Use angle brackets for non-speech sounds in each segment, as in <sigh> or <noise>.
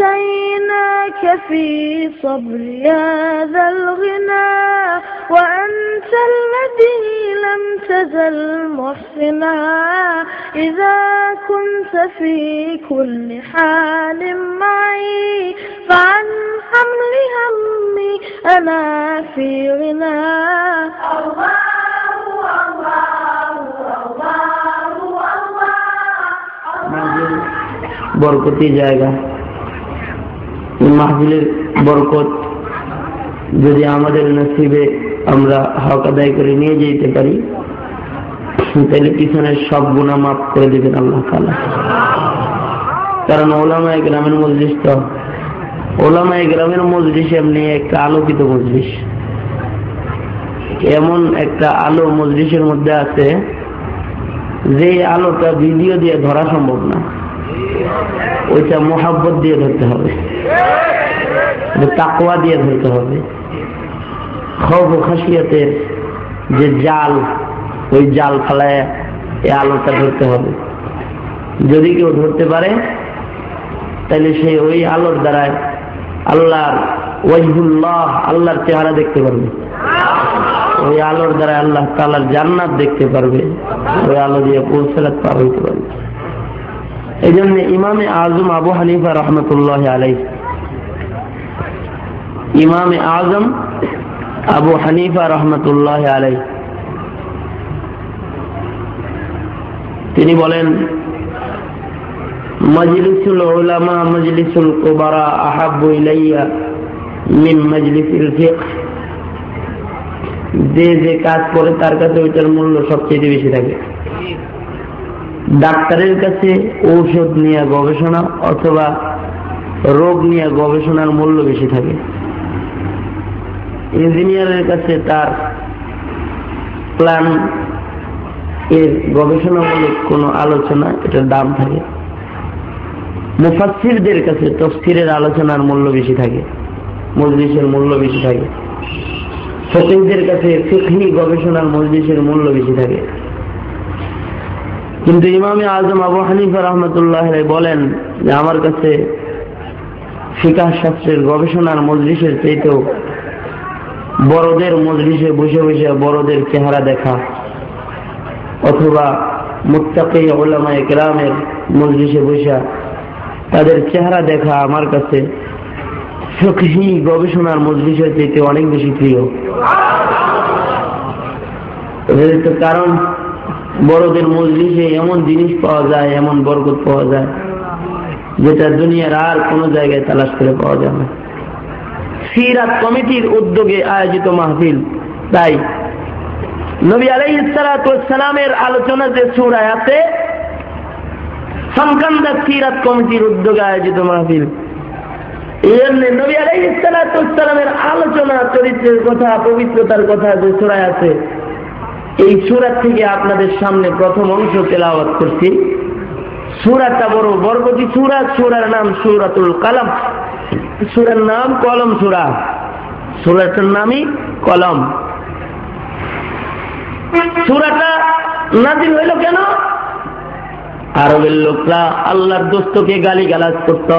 أتيناك في صبر هذا الغنى وأنت الذي لم تزل محسنا إذا كنت في كل حال معي فعن حمل همي أنا في غنى الله الله الله মাহফিল বরকতি জায়গা এই মাহফিলের বরকত যদি আমাদের নসিবে আমরা হক আদায় করে নিয়ে যেতে পারি, তাহলে পিছনের সব গুণা মাফ করে দেবেন আল্লাহ তালা কারণ ওলামায় গ্রামের মজলিস তো, ওলামায় গ্রামের মজলিস এমনি একটা আলোকিত মজলিস। এমন একটা আলো মজলিসের মধ্যে আছে, যে আলোটা ভিডিও দিয়ে ধরা সম্ভব না, ওইটা মোহাব্বত দিয়ে ধরতে হবে। তাকওয়া দিয়ে ধরতে হবে। খব খাসিয়াতের যে জাল, ওই জাল ফালায় এই আলোটা ধরতে হবে। যদি কেউ ধরতে পারে, তাহলে সে ওই আলোর দ্বারায় আল্লাহর ওয়াজহুল্লাহ, আল্লাহর চেহারা দেখতে পারবে। ওই আলোর দ্বারা আল্লাহ তালার জান্নাত দেখতে পারবে। ওই আলো দিয়ে পৌঁছালাত পার হইতে পারবে। এই জন্য ইমামে আজম আবু হানিফা রহমতুল্লাহ আলাই ইমামে আজম আবু হানিফা রহমতুল্লাহ আলাই তিনি বলেন, মজলিসুল ওলামা মজলিসুল কুবারা আহাব্বু ইলাইয়া মিন মজলিসিল ফিকহ। যে যে কাজ করে, তার কাছে ওইটার মূল্য সবচেয়ে বেশি থাকে। ডাক্তারের কাছে ঔষধ নিয়ে গবেষণা অথবা রোগ নিয়ে গবেষণার মূল্য বেশি থাকে। ইঞ্জিনিয়ারের কাছে তার প্ল্যান এর গবেষণামূলক কোনো আলোচনা, এটার দাম থাকে। মুফাসিরদের কাছে তফসিরের আলোচনার মূল্য বেশি থাকে, মজলিসের মূল্য বেশি থাকে। ফকিরদের কাছে ফিকহি গবেষণার মজলিসের মূল্য বেশি থাকে। কিন্তু ইমামে আজম আবু হানিফা রহমতুল্লাহ বলেন যে, আমার কাছে ফিকাহ শাস্ত্রের গবেষণার মজলিসের চাইতেও বড়দের মজলিসে বসে বসে বড়দের চেহারা দেখা। অথবা মুত্তাকি ওলামায় গ্রামের মজলিসে বসা তাদের চেহারা দেখা আমার কাছে ফিকহি গবেষণার মজলিসের চাইতে অনেক বেশি প্রিয়। কারণ বড়দের মজলিসে এমন জিনিস পাওয়া যায়, এমন বরকত পাওয়া যায়, যেটা দুনিয়ার আর কোনো জায়গায় তালাশ করে পাওয়া যায় না। সিরাত কমিটির উদ্যোগে আয়োজিত মাহফিল। তাই নবী আলাই সালামের আলোচনা যে সুরায় আছে সিরাত কমিটির উদ্যোগে আয়োজিত মাহফিল। এই আলোচনা, চরিত্রের কথা, পবিত্রতার কথা যে সুরায় আছে, এই সুরাত থেকে আপনাদের সামনে প্রথম অংশ তেলাওয়াত করছি। সুরাটা বড় বরগতি সুরা, সুরার নাম সুরাতুল কালাম। সুরার নাম কলম সুরা। সুরাটার নামই কলম। সুরাটা নাজিল হইল কেন? আরবের লোকরা আল্লাহর দোস্তকে গালি গালাজ করত।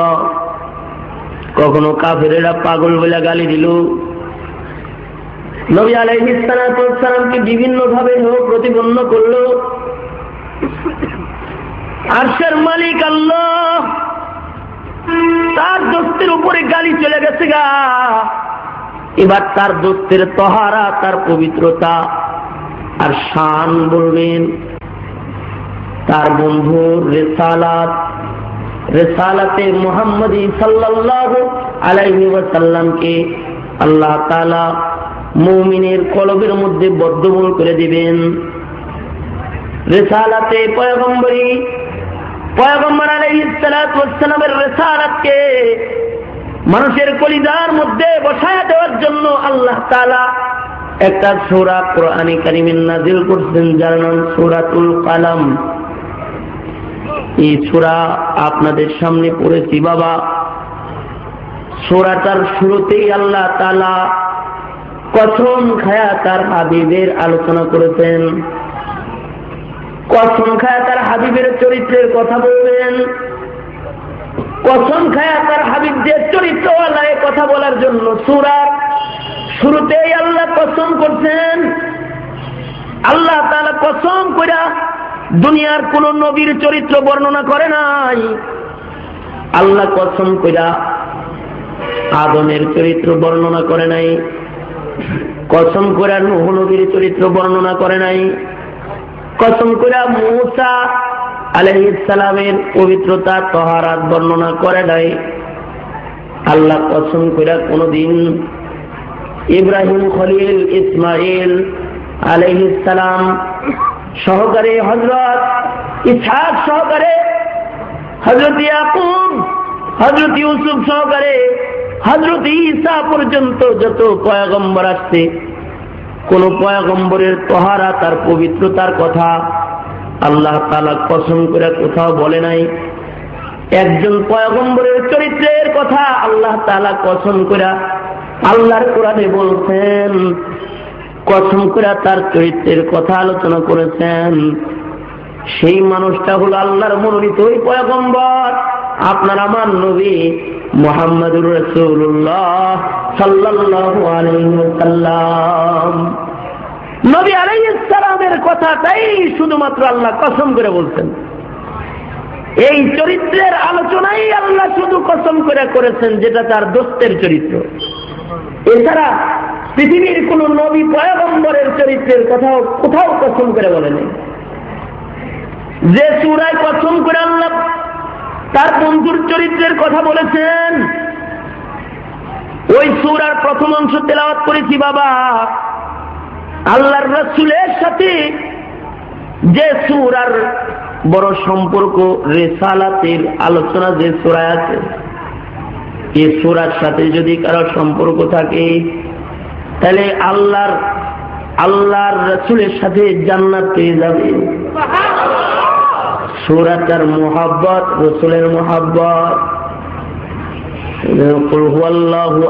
কখনো কাফেরেরা পাগল বলে গালি দিল। নবী আলাইসালামকে বিভিন্ন ভাবে প্রতিপন্ন করল। আরশের মালিক আল্লাহ তার দোস্তের উপরে গালি চলে গেছে গা। এবার তার দোস্তের তহারা, তার পবিত্রতা আর শান বলবেন। তার বন্ধুর রেসালাত, রেসালাতে মোহাম্মদী সাল্লাহ আলাইহি ওয়াসাল্লামকে আল্লাহ তালা মৌমিনের কলবের মধ্যে বদ্ধমূল করে দিবেন। রেসালাতে পয়গম্বরী মানুষের কলিদার মধ্যে বসায় দেওয়ার জন্য আল্লাহ তালা একটা সোরা কোরআনী কারিমের নাজিল করছেন, যার নাম সোরাতুল কালাম। এই সোরা আপনাদের সামনে পড়েছি, বাবা। সোরাটার শুরুতেই আল্লাহ তালা কথম খায়া তার হাবিবের আলোচনা করেছেন। কসম খায়া তার হাবিবের চরিত্রের কথা বলবেন? কসম খায়া তার হাবিবদের চরিত্রওয়ালা কথা বলার জন্য সুরার শুরুতেই আল্লাহ কসম করছেন, আল্লাহ তালা কসম করা দুনিয়ার কোন নবীর চরিত্র বর্ণনা করে নাই। আল্লাহ কসম কইরা আদমের চরিত্র বর্ণনা করে নাই, কসম নুহ নবীর চরিত্র বর্ণনা করে নাই। কসম করে মূসা আলহিসালামের পবিত্রতা, তহারাত বর্ণনা করে নাই। আল্লাহ কসম করে কোনদিন ইব্রাহিম খলিল ইসমাইল আলহিসালাম সহকারে হজরত ইসাদ সহকারে হজরত ইয়াকুব হজরত ইউসুফ সহকারে হজরত ঈসা পর্যন্ত যত পয়াগম্বর আসছে কোন পয়াগম্বরের তহারা তার পবিত্রতার কথা আল্লাহ তালা কসম করে কোথাও বলে নাই। একজন পয়াগম্বরের চরিত্রের কথা আল্লাহ তালা কসম করে আল্লাহর কোরআনে বলছেন, কসম করে তার চরিত্রের কথা আলোচনা করেছেন। সেই মানুষটা হলো আল্লাহর মনোনীত ওই পয়গম্বর। আপনার আমার নবী মোহাম্মদুর রসুল্লাহ সাল্লাম নবী আলাইসালামের কথাটাই শুধুমাত্র আল্লাহ কসম করে বলছেন। এই চরিত্রের আলোচনাই আল্লাহ শুধু কসম করে করেছেন, যেটা তার দোস্তের চরিত্র। এছাড়া পৃথিবীর কোন নবী পয়গম্বরের চরিত্রের কথাও কোথাও কসম করে বলেনি। যে সুরায় কসম করে আল্লাহ তার বন্ধুর চরিত্রের কথা বলেছেন। ওই সুরার প্রথম অংশ তেলাওয়াত করেছি, বাবা। আল্লাহর রসুলের সাথে যে সুরার বড় সম্পর্ক, রেসালাতের আলোচনা যে সুরায় আছে এই সুরার সাথে যদি কারও সম্পর্ক থাকে, তাহলে আল্লাহর আল্লাহর রসুলের সাথে জান্নাত পেয়ে যাবে। সুরাটার মোহাব্বত, রসুলের মোহাব্বত।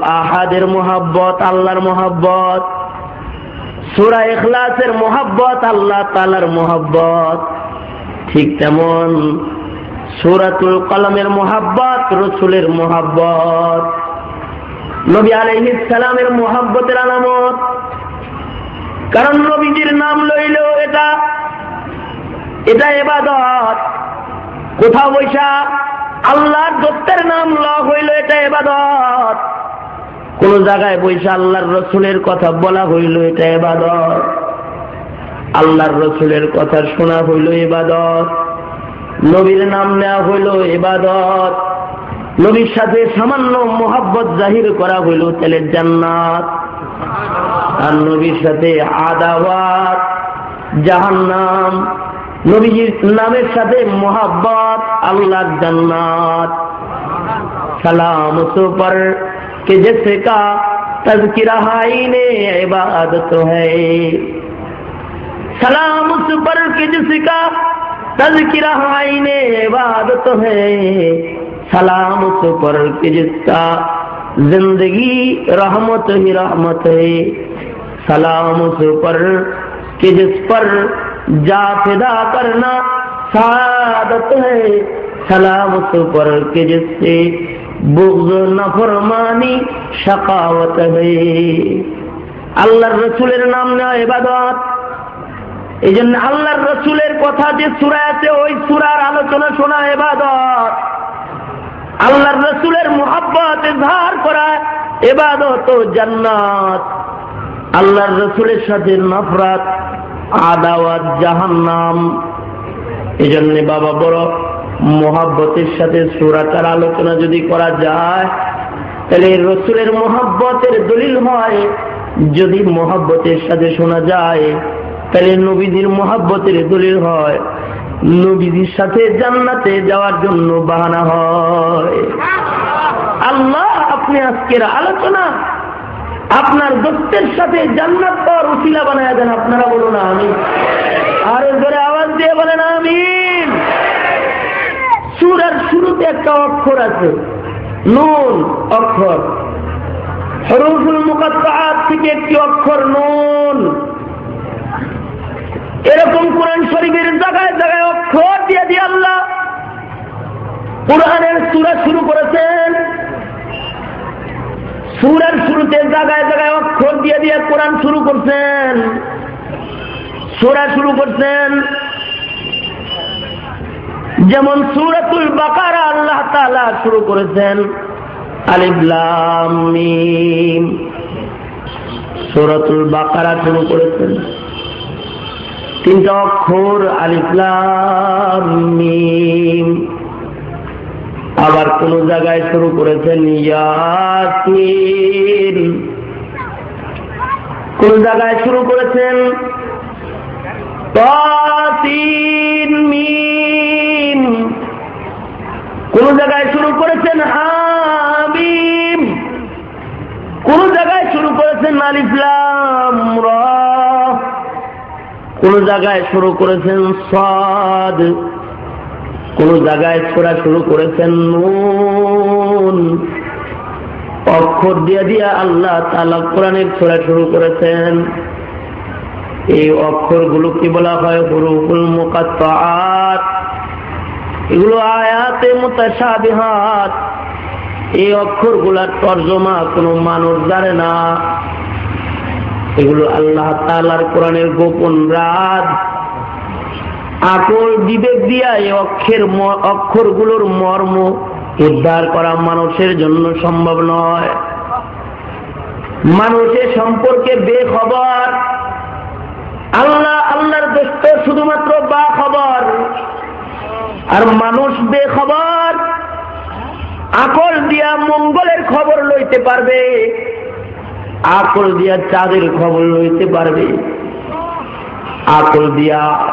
আহাদের মোহাব্বত, আল্লাহর মোহাব্বত। সুরা এখলাসের মোহাব্বত, আল্লাহ তালার মোহাব্বত। ঠিক তেমন সুরাতুল কলমের মোহাব্বত, রসুলের মোহাব্বত। নবী আলহিসালামের মোহাব্বতের আলামত। কারণ নবীজির নাম লইল এটা এটা এবাদত। কোথাও বৈশা আল্লাহর দত্তের নাম ল হইল এটা এবাদত। কোন জায়গায় বৈশা আল্লাহর রসুলের কথা বলা হইল এটা এবাদত। আল্লাহর রসুলের কথা শোনা হইল এবাদত। নবীর নাম নেওয়া হইল এবাদত। নবীর সাথে সামান্য মোহাব্বত জাহির করা হইল তাহলে জান্নাত। আর নবীর সাথে আদাওয়াত, জাহান্নাম। নবীজির নামের সাথে মোহাব্বত আল্লাহ জান্নাত। سلام تو پر کہ جس کا تذکرہ آئین عبادت ہے سلام اس پر کہ جس کا تذکرہ آئین عبادت ہے سلام اس پر کہ جس کا زندگی رحمت ہی رحمت ہے سلام اس پر کہ جس پر जा फिदा करना सादत है सलाम उस पर के जिससे बुग्ज नफरमानी शकावत है আল্লাহর রসুলের নাম নেওয়া এবাদত এই জন্য আল্লাহর রসুলের কথা যে সুরা আছে ওই সুরার আলোচনা শোনা এবাদত আল্লাহর রসুলের মোহাব্বত ইজহার করা এবাদত ও জান্নাত আল্লাহর রসুলের সাথে নফরাত আদাওয়াত জাহান্নাম। এই জন্য বাবা বড় মোহাব্বতের সাথে সুরাটার আলোচনা যদি করা যায়, তাহলে রসুলের মোহাব্বতের দলিল হয়। যদি মোহাব্বতের সাথে শোনা যায়, তাহলে নবীজির মোহাব্বতের দলিল হয়। নবীজির সাথে জান্নাতে যাওয়ার জন্য বাহানা হয়। আল্লাহ, আপনি আজকের আলোচনা আপনার দোস্তের সাথে জান্নাত পাওয়ার উচিলা বানায় দেন, আপনারা বলুন আমি আর ধরে আওয়াজ দিয়ে বলেন আমি সুরার শুরুতে একটা অক্ষর আছে, নুন অক্ষর। হরুফুল মুকাত্তাআত থেকে একটি অক্ষর নুন। এরকম কোরআন শরীফের জায়গায় জায়গায় অক্ষর দিয়ে দিয়ে আল্লাহ কোরআনের সুরা শুরু করেছেন। সুরের শুরুতে জায়গায় জায়গায় অক্ষর দিয়ে দিয়ে কোরআন শুরু করছেন। সুরা শুরু করছেন। যেমন সুরাতুল বাকারা আল্লাহ তালা শুরু করেছেন। আলিবলাম সুরাতুল বাকারা শুরু করেছেন। তিনটা অক্ষর আলিফলাম আবার কোন জায়গায় শুরু করেছেন ইয়াসিন কোন জায়গায় শুরু করেছেন? মিম। কোন জায়গায় শুরু করেছেন? হামিম। কোন জায়গায় শুরু করেছেন? আলিফলাম র। কোন জায়গায় শুরু করেছেন সদ। কোন জায়গায় ছোড়া শুরু করেছেন নুন। অক্ষর দিয়ে দিয়া আল্লাহ তালা কোরআনের ছোড়া শুরু করেছেন। এই অক্ষরগুলো কি বলা হয়? হুরুফুল মুকাত্তাআত। এগুলো আয়াতে মুতাশাবিহাত। এই অক্ষরগুলার তর্জমা কোনো মানুষ জানে না। এগুলো আল্লাহ তালার কোরআনের গোপন রাত। আকল বিবেক দিয়া এই অক্ষের অক্ষরগুলোর মর্ম উদ্ধার করা মানুষের জন্য সম্ভব নয়। মানুষের সম্পর্কে বেখবর। আল্লাহ, আল্লাহর দোস্ত শুধুমাত্র বা খবর আর মানুষ বেখবর। আকল দিয়া মঙ্গলের খবর লইতে পারবে। আকল দিয়া চাঁদের খবর লইতে পারবে। আকল দিয়া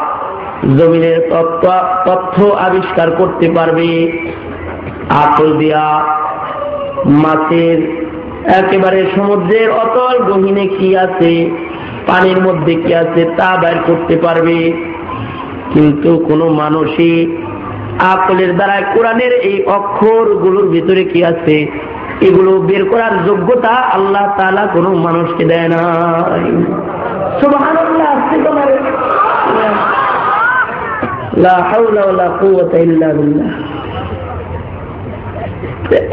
জমিনের তথ্য আবিষ্কার করতে পারবে। আকল দিয়া মাছের একেবারে সমুদ্রের অতল গহিনে কি আছে, পানির মধ্যে কি আছে তা বের করতে পারবে। কিন্তু কোনো মানুষই আকলের দ্বারা কোরআনের এই অক্ষরগুলোর ভিতরে কি আছে, এগুলো বের করার যোগ্যতা আল্লাহ তালা কোন মানুষকে দেয় না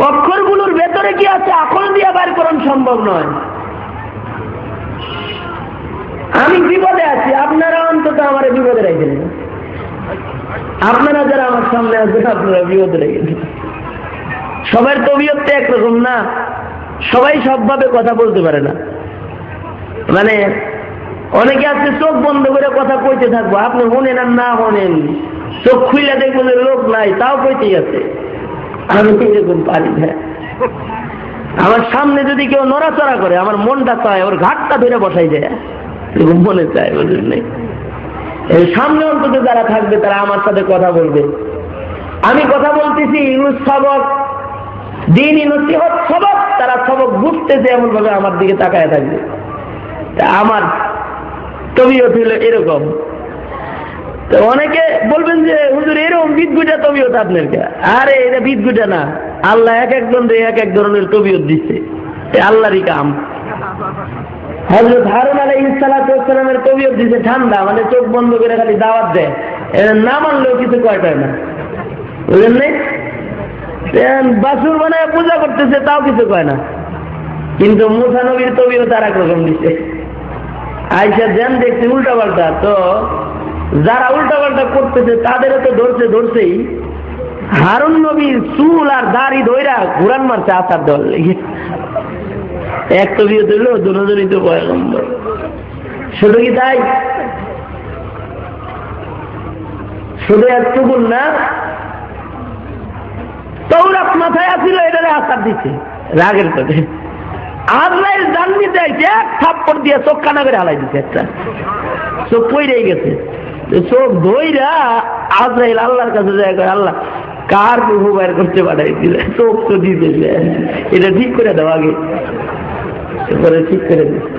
অক্ষরগুলোর ভেতরে কি আছে? আকল দিয়ে বার করান সম্ভব নয়। আমি বিপদে আছি, আপনারা অন্তত আমার বিপদে রেখেছেন আপনারা যারা আমার সামনে আছেন, আপনারা বিপদে রেখেছেন সবার তবিয়ত তো একরকম না। সবাই সবভাবে কথা বলতে পারে না। মানে অনেকে আছে, চোখ বন্ধ করে কথা কইতে থাকব। আপনি হনেন আর না হনেন, চোখ খুইলে দেখবেন লোক নাই, তাও কইতেই আছে। আমি এরকম পারি হ্যাঁ? আমার সামনে যদি কেউ নড়াচড়া করে, আমার মনটা চায়, ওর ঘাটটা ধরে বসাই যায় এরকম মনে চায়, বুঝলেন এই সামনে অন্তত যারা থাকবে, তারা আমার সাথে কথা বলবে। আমি কথা বলতেছি, ইউনুস সবক, দিন নসিহত সবক, তারা সবক বুঝতেছে এমন ভাবে আমার দিকে তাকায় থাকবে। আমার তবিয়ত হলো এরকম। তো অনেকে বলবেন যে, হুজুর, এরকম বিদগুটা তবিয়ত আপনারকে? আরে, এটা বিদগুটা না। আল্লাহ এক একজন এক এক ধরনের তবিয়ত দিচ্ছে আল্লাহরই কাম। হজরত হারুন আলাই ইসালামের তবিয়ত দিচ্ছে ঠান্ডা মানে চোখ বন্ধ করে খালি দাওয়াত দেয়। না মানলেও কিছু কয় পায় না। বুঝলেন নেই? বাসুর বানায় পূজা করতেছে, তাও কিছু কয় না। কিন্তু মুসানবীর তবিও তার একরকম দিচ্ছে আইসা যেন দেখছে উল্টা পাল্টা তো যারা উল্টা পাল্টা করতেছে, তাদেরও তো ধরছে, ধরছেই। হারুন নবীর চুল আর দাড়ি ধৈরা ঘুরান মারছে আসার দল। লেগে এক তবিও দিল দুজনই তো পয়গম্বর। শুধু কি তাই? শুধু একটুকু না, তৌরাত মাথায় আসিল, এটারে আসার দিচ্ছে, রাগের কথা আজরাইল জাননি চাইছে এক থাপ্পড় দিয়ে চোখ কানা করে হালাই দিচ্ছে একটা। চোখ পইরেই গেছে। চোখ ধইরা আজরাইল আল্লাহর কাছে যায় আল্লাহ, কার প্রভু বাইর করতে পাঠাই দিলে? চোখ তো দিতে এটা ঠিক করে দাও আগে। করে ঠিক করে দিচ্ছে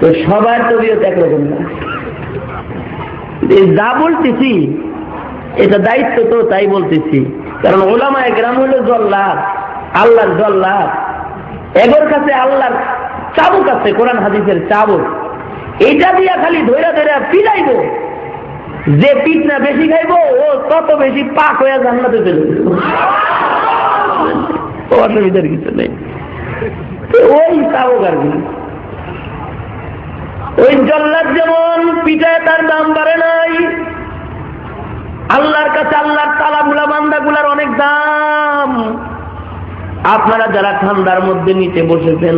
তো সবার তবিয়ত একরকম না। যা বলতেছি, এটা দায়িত্ব তো তাই বলতেছি। কারণ ওলামা গ্রাম হলো জল্লাদ, আল্লাহর জল্লাদ। এগোর কাছে আল্লাহর চাবুক আছে, কোরআন হাদিসের চাবুক। এটা দিয়া খালি ধৈরা ধৈরা পিলাইব যে পিঠ না বেশি খাইব, ও তত বেশি পাক হয়ে জান্নাতে চলে অসুবিধার কিছু নেই। ওই তাবক আর কি। ওই জল্লাদ যেমন পিঠায় তার দাম বাড়ে নাই। আল্লাহর কাছে আল্লাহর তালাগুলা, বান্দাগুলার অনেক দাম। আপনারা যারা ঠান্ডার মধ্যে নিচে বসেছেন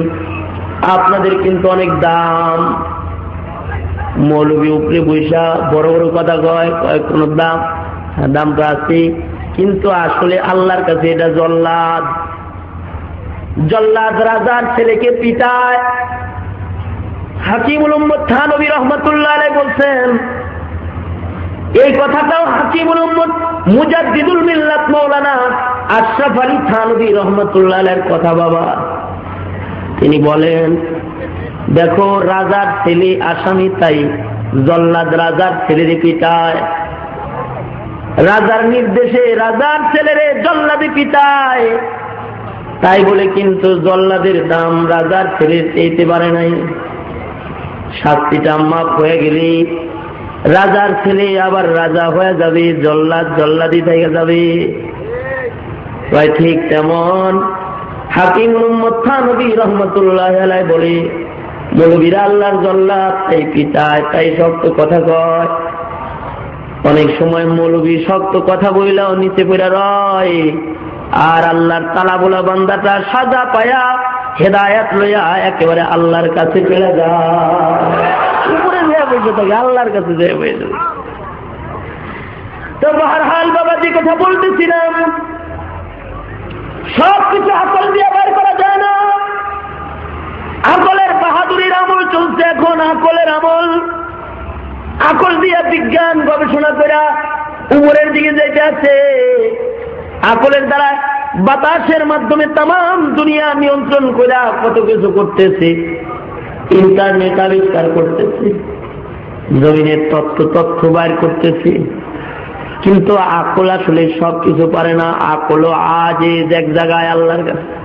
আপনাদের কিন্তু অনেক দাম। মৌলবী উপরে বৈশা বড় বড় কথা কয় কয় কোন দাম? হ্যাঁ, দাম তো আছে। কিন্তু আসলে আল্লাহর কাছে এটা জল্লাদ। জল্লাদ রাজার ছেলেকে পিতায় হাকিমুল উম্মদ থানবী রহমতুল্লাহ বলছেন এই কথাটাও হাকিমুল উম্মদ মুজাদ্দিদুল মিল্লাত মৌলানা আশরাফ আলী থানবী রহমতুল্লাহ কথা বাবা। তিনি বলেন, দেখো, রাজার ছেলে আসামি তাই জল্লাদ রাজার ছেলের পিতায় রাজার নির্দেশে রাজার ছেলেরে জল্লাদি পিতায় তাই বলে কিন্তু জল্লাদের দাম রাজার ছেলে চেয়েতে পারে নাই। শাস্তিটা মাফ হয়ে গেলে রাজার ছেলে আবার রাজা হয়ে যাবে জল্লাদ জল্লাদি থেকে যাবে। ঠিক তেমন। হাকিম নবী রহমতুল্লাহ বলে মৌলবীরা আল্লাহর জল্লাদ তাই পিতায় তাই শক্ত কথা কয়। অনেক সময় মৌলবী শক্ত কথা বইলাও নিচে পড়া রয়। আর আল্লাহর তালা বোলা বান্দাটা সাজা পায়া হেদায়াত লইয়া একেবারে আল্লাহর কাছে চলে যায়। থাকে আল্লাহর কাছে যেয়ে বসে তো হাল বাবা যে কথা বলতেছিলাম সব কিছু আকল দিয়ে বের করা যায় না। আকলের বাহাদুরির আমল চলছে এখন, আকলের আমল। আকল দিয়া বিজ্ঞান গবেষণা করে উপরের দিকে যেতে আছে। আকলের দ্বারা বাতাসের মাধ্যমে তাম দুনিয়া নিয়ন্ত্রণ করে কত কিছু করতেছে, ইন্টারনেট আবিষ্কার করতেছে। জমিনের তথ্য তথ্য বাইর করতেছি। কিন্তু আকল আসলে সব কিছু পারে না। আকলও আজ এক জায়গায় আল্লাহর কাছে।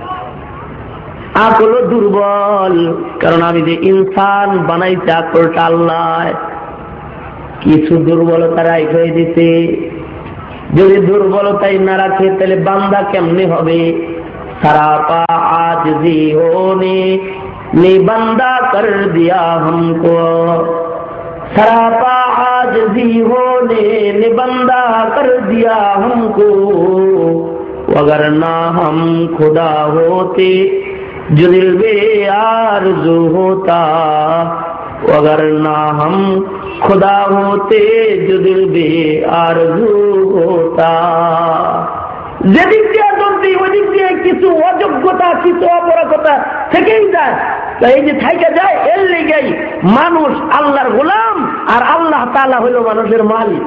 আকল দুর্বল। কারণ আমি যে ইনসান বানাইছি আকলটা আল্লাহ কিছু দুর্বলতা রাইট হয়ে দিতে যদি দুর্বলতাই না রাখে, তাহলে বান্দা কেমনে হবে? সারা পা আজ জি হোনে বান্দা কর দিয়া হমক। सरापा आज जी होने ने बंदा कर दिया हमको अगर ना हम खुदा होते जो दिल बे आरजू होता अगर ना हम खुदा होते जो दिल बे आरजू होता যেদিক দিয়ে দন্তি ওদিক দিয়ে কিছু অযোগ্যতা কিছু অপরাধতা থেকেই যায় এই যে থাইকা যায়, এর লেগেই মানুষ আল্লাহর গোলাম আর আল্লাহ তালা হইল মানুষের মালিক।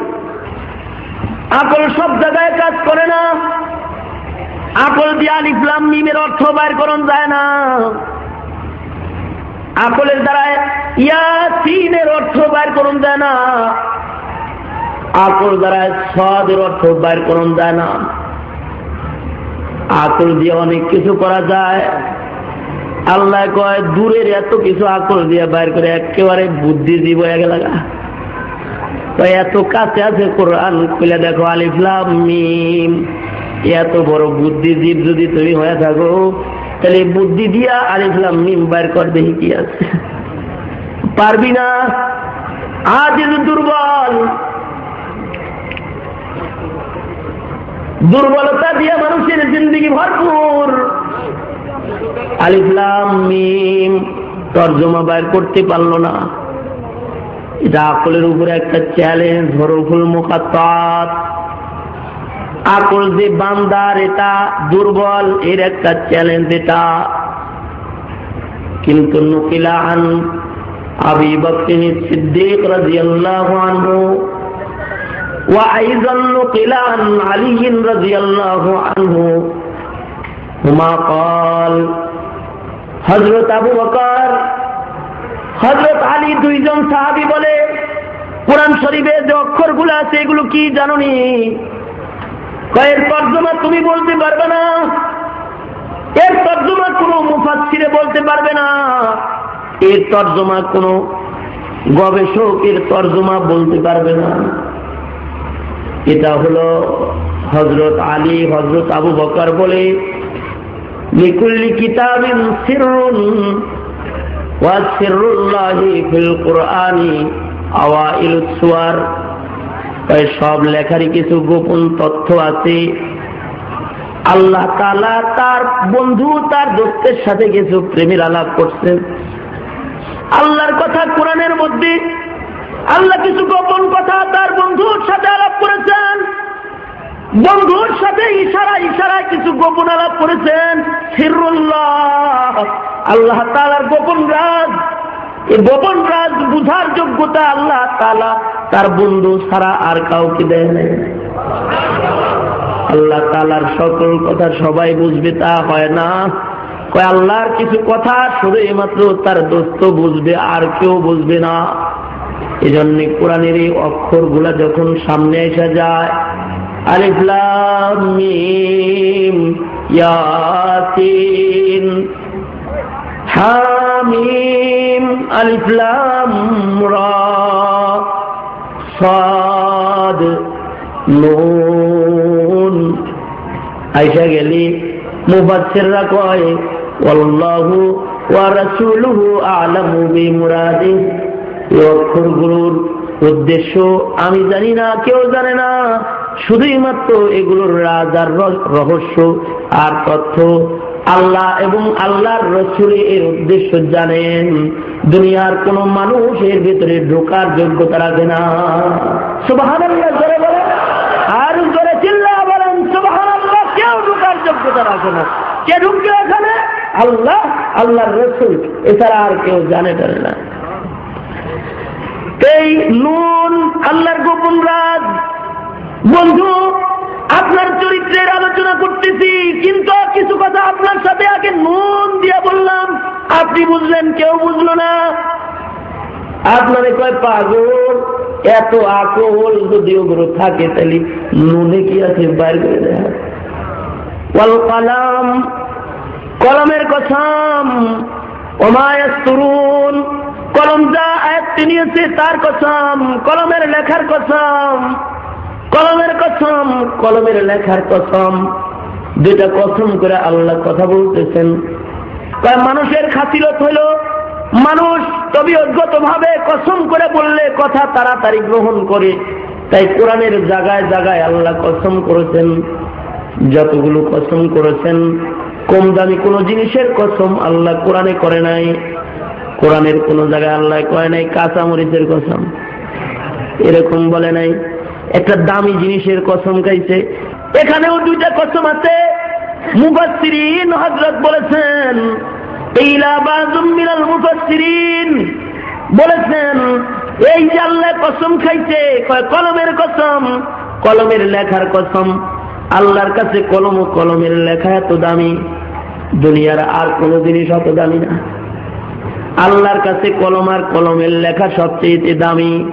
আকল সব জায়গায় কাজ করে না। আকল দিয়ে আল ইসলাম মিমের অর্থ বাইর করণ যায় না। আকলের দ্বারা ইয়াসিনের অর্থ বাইর করুন যায় না। আকল দ্বারা সদের অর্থ বাইর করুন যায় না। আকল দিয়ে অনেক কিছু করা যায়। আল্লাহ কয়, দূরের এত কিছু আকল দিয়ে বাইর করে একেবারে বুদ্ধি দিব এক লাগা। এত কাছে আছে কোরআন খুলে দেখো আলিফলাম এত বড় বুদ্ধিজীব যদি তুমি হয়ে থাকো, তাহলে বুদ্ধি দিয়া আলিফলাম মিম বাইর কর, দেখি কি আছে। পারবি না? আজ দুর্বল, দুর্বলতা দিয়ে মানুষের জিন্দিগি ভরপুর আলিফলাম মিম তর্জমা বাইর করতে পারলো না এটা আকলের উপরে একটা চ্যালেঞ্জ হরফুল মুখাত্তাত আকল যে বান্দার এটা দুর্বল এর একটা চ্যালেঞ্জ এটা কিন্তু নকিলা আন আবি বকরিন সিদ্দিক রাদিয়াল্লাহু আনহু وأيضا نقل عن علي رضي الله عنه هما قال হজরত আবু বকর হজরত আলী দুইজন সাহাবি বলে, কোরআন শরীফে যে অক্ষরগুলো আছে এগুলো কি জাননি? এর তর্জমা তুমি বলতে পারবে না। এর তর্জমা কোনো মুফাসিরে বলতে পারবে না। এর তর্জমা কোনো গবেষক এর তর্জমা বলতে পারবে না। এটা হলো হজরত আলী হজরত আবু বকর বলে লিকুল্লি কিতাবিন সিরুন ওয়াসিরুল্লাহি ফিল কুরআনি আওয়াইল সুয়ার। সব লেখারই কিছু গোপন তথ্য আছে। আল্লাহ তালা তার বন্ধু, তার দোস্তের সাথে কিছু প্রেমের আলাপ করছেন। আল্লাহর কথা কোরআনের মধ্যে, আল্লাহ কিছু গোপন কথা তার বন্ধুর সাথে আলাপ করেছেন। বন্ধুর সাথে ইশারা, ইশারায় কিছু গোপন আলাপ করেছেন আল্লাহ তালার গোপন রাজ। এই গোপন রাজ বুঝার যোগ্যতা আল্লাহ তালা তার বন্ধু ছাড়া আর কাউকে দেয় নাই। আল্লাহ তালার সকল কথা সবাই বুঝবে, তা হয় না। কয়, আল্লাহর কিছু কথা শুধু মাত্র তার দোস্ত বুঝবে, আর কেউ বুঝবে না। এই জন্য কোরআনের এই অক্ষর যখন সামনে এসে যায় আলিফলাম ইয়াসিন। হামিম আলিফলাম রা। সাদ নুন। আইসা গেলি, মুফাসসিররা কয় আল্লাহু ওয়া রাসূলুহু আ'লামু বিমুরাদি এই অক্ষরগুলোর উদ্দেশ্য, আমি জানি না, কেউ জানে না। শুধুই মাত্র এগুলোর রাজার রহস্য আর তথ্য আল্লাহ এবং আল্লাহর রসুল এর উদ্দেশ্য জানেন। দুনিয়ার কোন মানুষ এর ভেতরে ঢোকার যোগ্যতা রাখে না। আর জোরে চিল্লা বলেন সুবাহান কেউ ঢোকার যোগ্যতা রাখে না। কে ঢুকবে এখানে? আল্লাহ, আল্লাহর রসুল। এছাড়া আর কেউ জানে টানে না। এই নুন, আল্লাহর গোপন রাজ বন্ধু, আপনার চরিত্রের আলোচনা করতেছি, কিন্তু কিছু কথা আপনার সাথে আগে নুন দিয়া বললাম। আপনি বুঝলেন, কেউ বুঝলো না। আপনার কয় পাগল, এত আকল যদি ওগুলো থাকে, তাহলে নুনে কি আছে? বাইর করে দেয়। কলম, কলমের কসম ওমায়াস তরুণ কলম যা আয়াতটি নিয়েছে তার কসম, কলমের লেখার কসম। কলমের কসম, কলমের লেখার কসম। দুইটা কসম করে আল্লাহ কথা বলতেছেন। মানুষের খাতিলত হইল মানুষ তবে অজ্ঞত ভাবে কসম করে বললে কথা তাড়াতাড়ি গ্রহণ করে। তাই কোরআনের জায়গায় জায়গায় আল্লাহ কসম করেছেন। যতগুলো কসম করেছেন কম দামি কোন জিনিসের কসম আল্লাহ কোরআনে করে নাই। কোরআনের কোন জায়গায় আল্লাহ কয় নাই কাঁচা মরিচের কসম। এরকম বলে নাই। একটা দামি জিনিসের কসম খাইছে। এখানেও দুইটা কসম আছে। মুফাসসিরিন হযরত বলেছেন বলেছেন, এই আল্লাহ কসম খাইছে কলমের কসম? কলমের লেখার কসম। আল্লাহর কাছে কলম ও কলমের লেখা এত দামি। দুনিয়ার আর কোন জিনিস অত দামি না। আল্লাহর কাছে কলম আর কলমের লেখা সবচেয়ে দামি।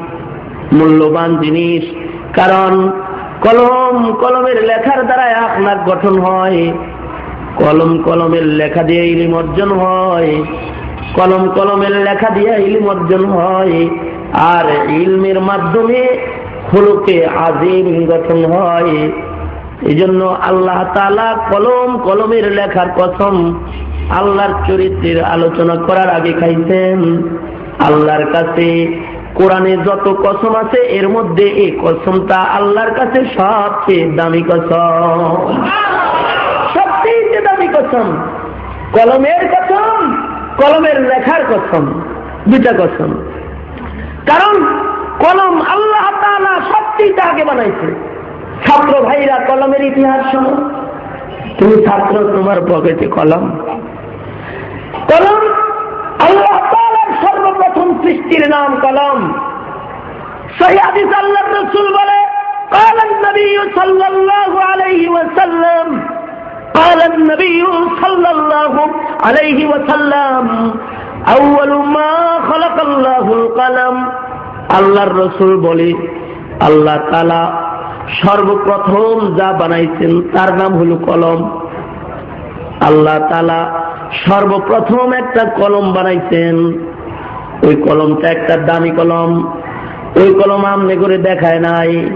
মূল্যবান জিনিস। কারণ কলম কলমের লেখার দ্বারা আপনার গঠন হয়। কলম কলমের লেখা দিয়ে ইলিম অর্জন হয়। কলম কলমের লেখা দিয়ে ইলিম অর্জন হয়। আর ইলমের মাধ্যমে হলুকে আজিম গঠন হয়। এই জন্য আল্লাহ তালা কলম কলমের লেখার কসম আল্লাহর চরিত্রের আলোচনা করার আগে খাইছেন। আল্লাহর কাছে কোরআনে যত কসম আছে, এর মধ্যে এই কসমটা আল্লাহর কাছে সবচেয়ে দামি কসম। সবচেয়ে দামি কসম। কলমের কসম, কলমের লেখার কসম দুটা কসম। কারণ কলম আল্লাহ তালা সবচেয়ে আগে বানাইছে। ছাত্র ভাইরা কলমের ইতিহাস শোনো। তুমি ছাত্র, তোমার পকেটে কলম। কলম আল্লাহ সৃষ্টির নাম কলম সহিদিস আল্লাহ রসুল বলে قال النبي صلى الله عليه وسلم قال النبي صلى الله عليه وسلم أول ما خلق الله القلم আল্লাহর রসুল বলে আল্লাহ তালা সর্বপ্রথম যা বানাইছেন তার নাম হল কলম আল্লাহ তালা সর্বপ্রথম একটা কলম বানাইছেন ওই কলমটা একটা দামি কলম। ওই কলম আমনে করে দেখায় নাই,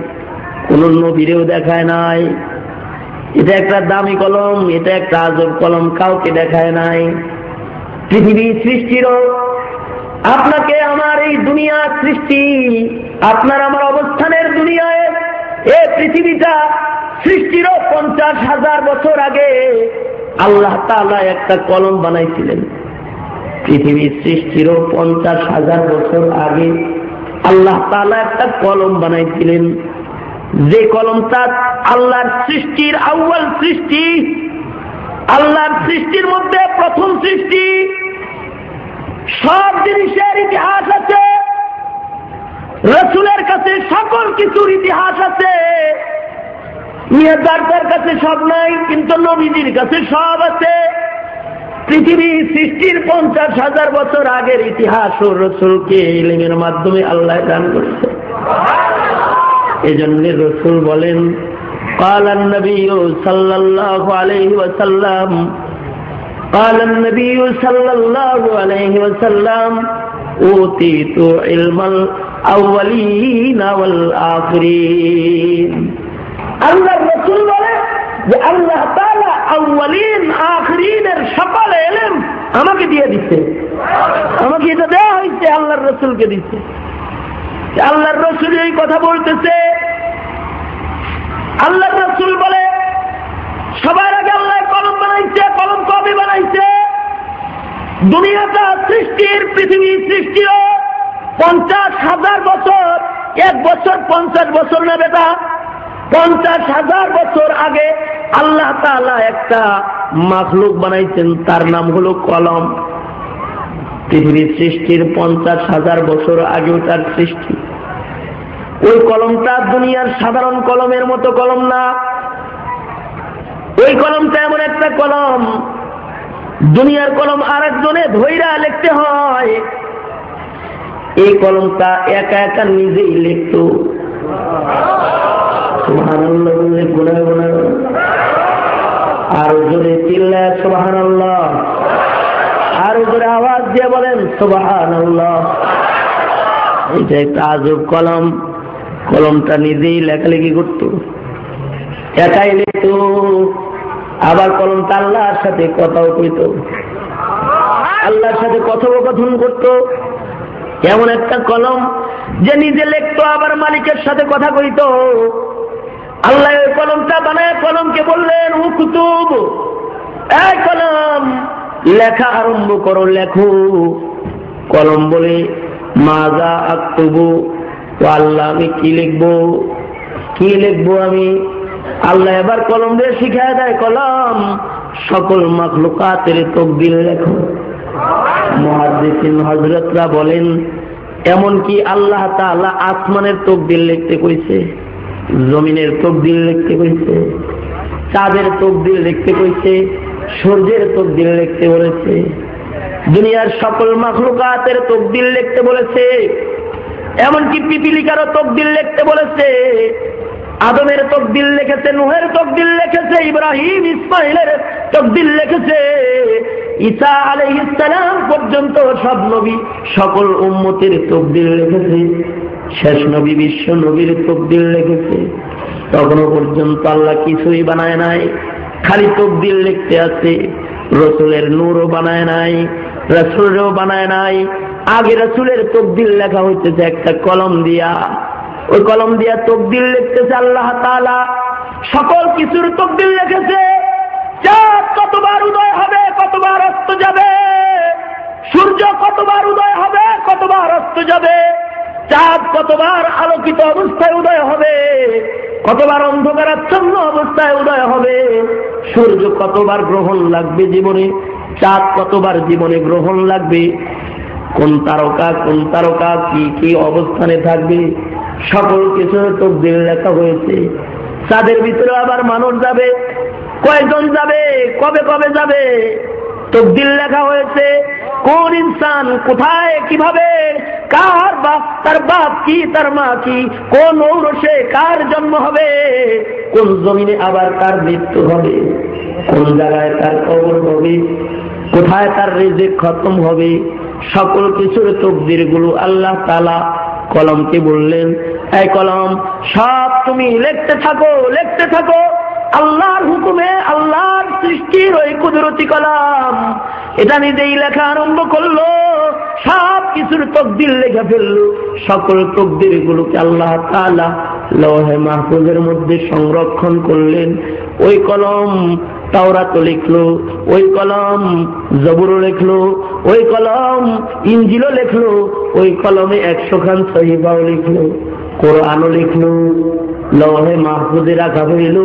কোন নবীরেও দেখায় নাই। এটা একটা দামি কলম, এটা একটা আজব কলম, কাউকে দেখায় নাই। পৃথিবী সৃষ্টিরও আপনাকে আমার এই দুনিয়া সৃষ্টি, আপনার আমার অবস্থানের দুনিয়ায়, এ পৃথিবীটা সৃষ্টিরও পঞ্চাশ হাজার বছর আগে আল্লাহ তালা একটা কলম বানাইছিলেন। পৃথিবী সৃষ্টিরও পঞ্চাশ হাজার বছর আগে আল্লাহ তালা একটা কলম বানাইছিলেন। যে কলমটা আল্লাহর সৃষ্টির আউ্বাল সৃষ্টি, আল্লাহর সৃষ্টির মধ্যে প্রথম সৃষ্টি। সব জিনিসের ইতিহাস আছে। রসুলের কাছে সকল কিছুর ইতিহাস আছে। মিয়াদারদার কাছে সব নাই, কিন্তু নবীজির কাছে সব আছে। পৃথিবী সৃষ্টির পঞ্চাশ হাজার বছর আগের ইতিহাস ও রসুলকে ইলিমের মাধ্যমে আল্লাহ দান করছে এই জন্য রসুল বলেন قال النبي صلى الله عليه وسلم قال النبي صلى الله عليه وسلم أوتيت علم الأولين والآخرين আল্লাহ রসুল বলে যে আল্লাহ তালা আউ্বালিন আখরিনের সকল এলেম আমাকে দিয়ে দিচ্ছে। আমাকে এটা দেওয়া হয়েছে, আল্লাহর রসুলকে দিচ্ছে। আল্লাহর রসুল এই কথা বলতেছে। আল্লাহর রসুল বলে, সবার আগে আল্লাহ কলম বানাইছে, কলম কবে বানাইছে? দুনিয়াটা সৃষ্টির, পৃথিবী সৃষ্টিও পঞ্চাশ হাজার বছর, এক বছর পঞ্চাশ বছর না বেটা? পঞ্চাশ হাজার বছর আগে আল্লাহ তালা একটা মাখলুক বানাইছেন, তার নাম হলো কলম। পৃথিবীর সৃষ্টির পঞ্চাশ হাজার বছর আগেও তার সৃষ্টি। ওই কলমটা দুনিয়ার সাধারণ কলমের মতো কলম না। ওই কলমটা এমন একটা কলম, দুনিয়ার কলম আর একজনে ধৈরা লিখতে হয়। এই কলমটা একা একা নিজেই লিখত। কলম। কলমটা নিজেই লেখালেখি করত। একাই লিখত। আবার কলমটা আল্লাহর সাথে কথাও কইত। আল্লাহর সাথে কথোপকথন করত। এমন একটা কলম যে নিজে লিখতো, আবার মালিকের সাথে কথা কইত। আল্লাহ কলমটা বানায় কলমকে বললেন হুকুতুব এই কলম লেখা আরম্ভ করো, লেখো। কলম বলে মাজা ও আল্লাহ, আমি কি লিখব? কি লিখব আমি? আল্লাহ এবার কলম দিয়ে শিখায় দেয়, কলম সকল মাখলুকাতের তকদিল লেখো। মহাদিন হজরতরা বলেন, এমনকি আল্লাহ তাআলা আসমানের তকদিল লিখতে কইছে। জমিনের তকদিল লিখতে কইছে চাঁদের তকদিল লিখতে কইছে সূর্যের তকদিল লিখতে বলেছে, দুনিয়ার সকল মাখলুকাতের তকদিল লিখতে বলেছে, এমনকি পিপিলিকারও তকদিল লিখতে বলেছে, আদমের তকদিল লিখেছে, নুহের তকদিল লিখেছে, ইব্রাহিম, ইসমাইলের তকদিল লিখেছে আলহ ইসলাম পর্যন্ত সব নবী সকল উম্মতির তকদিল লিখেছে। শেষ নবী বিশ্ব নবীর তকদিল লিখেছে তখনও পর্যন্ত আল্লাহ কিছুই বানায় নাই, খালি তকদিল লিখতে আছে, রসুলের নূরও বানায় নাই, রসুলেরও বানায় নাই। আগে রসুলের তকদিল লেখা হইতেছে একটা কলম দিয়া। ওই কলম দিয়া তকদিল লিখতেছে আল্লাহ তালা সকল কিছুর তকদিল লিখেছে। কতবার উদয় হবে, কতবার অস্ত যাবে? সূর্য কতবার উদয় হবে, কতবার অস্ত যাবে? চাঁদ কতবার আলোকিত অবস্থায় উদয় হবে? কতবার অন্ধকারাচ্ছন্ন অবস্থায় উদয় হবে? সূর্য কতবার গ্রহণ লাগবে জীবনে? চাঁদ কতবার জীবনে গ্রহণ লাগবে? কোন তারকা কোন তারকা কি কি অবস্থানে থাকবে? সকল কিছু তকদির লেখা হয়েছে। চাঁদের ভিতরে আবার মানুষ যাবে। কয়জন যাবে? কবে কবে যাবে? তকদিল লেখা হয়েছে। কোন ইনসান কোথায়, কীভাবে, কার বাপ, তার বাপ কি, তার মা কি, কোন ঔরসে কার জন্ম হবে, কোন জমিনে আবার তার মৃত্যু হবে, কোন জায়গায় তার কবর হবে, কোথায় তার রেজে খতম হবে, সকল কিছুর তকদিরগুলো আল্লাহ তালা কলমকে বললেন, এই কলম সব তুমি লিখতে থাকো লিখতে থাকো। আল্লাহর হুকুমে আল্লাহর সৃষ্টির ওই কুদরতি কলাম, এটা নিজেই লেখা আরম্ভ করল, সব কিছুর তকদির লেখা ফেলল। সকল তকদির গুলোকে আল্লাহ তালা লহে মাহফুজের মধ্যে সংরক্ষণ করলেন। ওই কলম তাওরাত লিখলো, ওই কলম জবুরও লিখলো, ওই কলম ইঞ্জিলও লিখলো, ওই কলমে একশো খান সহিবাও লিখলো, কোরআনও লিখলো, লহে মাহফুজে রাখা হইল।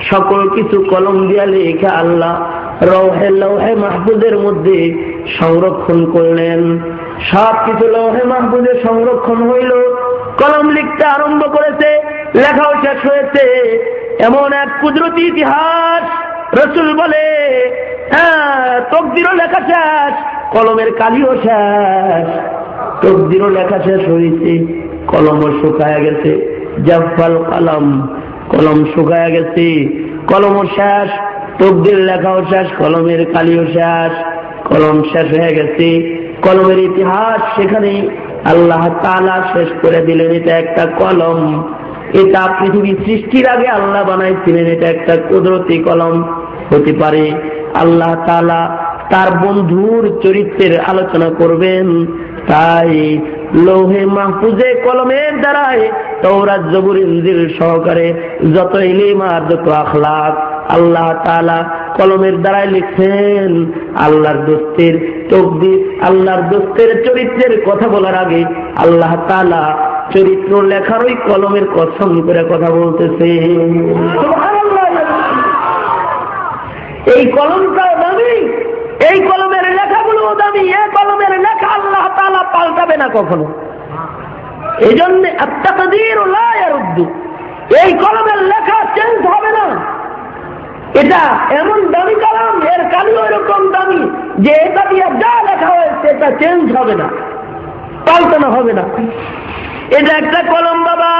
সকল কিছু কলম দিয়া লেখা আল্লাহ রহে লৌহে মাহফুজের মধ্যে সংরক্ষণ করলেন। সব কিছু লৌহে মাহফুজে সংরক্ষণ হইল। কলম লিখতে আরম্ভ করেছে, লেখাও শেষ হয়েছে। এমন এক কুদরতি ইতিহাস, রসুল বলে হ্যাঁ তকদিরও লেখা শেষ, কলমের কালিও শেষ। তকদিরও লেখা শেষ হয়েছে কলমও শুকায় গেছে। জাফাল কলম কলম শুকায় গেছে। কলমও শেষ তকদির লেখাও শেষ, কলমের কালিও শেষ, কলম শেষ হয়ে গেছে। কলমের ইতিহাস সেখানে আল্লাহ তালা শেষ করে দিলেন, এটা একটা কলম। এটা পৃথিবী সৃষ্টির আগে আল্লাহ বানাইছিলেন, এটা একটা কুদরতি কলম হতে পারে। আল্লাহ তালা তার বন্ধুর চরিত্রের আলোচনা করবেন, তাই লৌহে মাহফুজে কলমের দ্বারাই তৌরাজ জবুর ইন্দির সহকারে যত ইলিম আর যত আখলাক, আল্লাহ তালা কলমের দ্বারাই লিখছেন, আল্লাহর দোস্তের তকদির, আল্লাহর দোস্তের চরিত্রের কথা বলার আগে আল্লাহ তালা চরিত্র লেখার ওই কলমের কসম করে কথা বলতেছে। এই কলমটাও দামি, এই কলমের লেখাগুলো দামি এ কলমের লেখা আল্লাহ তালা পাল্টাবে না কখনো। এই জন্য এই কলমের লেখা চেঞ্জ হবে না। এটা এমন দামি কলম, এর কালিও এরকম দামি, যে এটা দিয়ে যা লেখা হয়েছে এটা চেঞ্জ হবে না, পাল্টানো হবে না। এটা একটা কলম বাবা।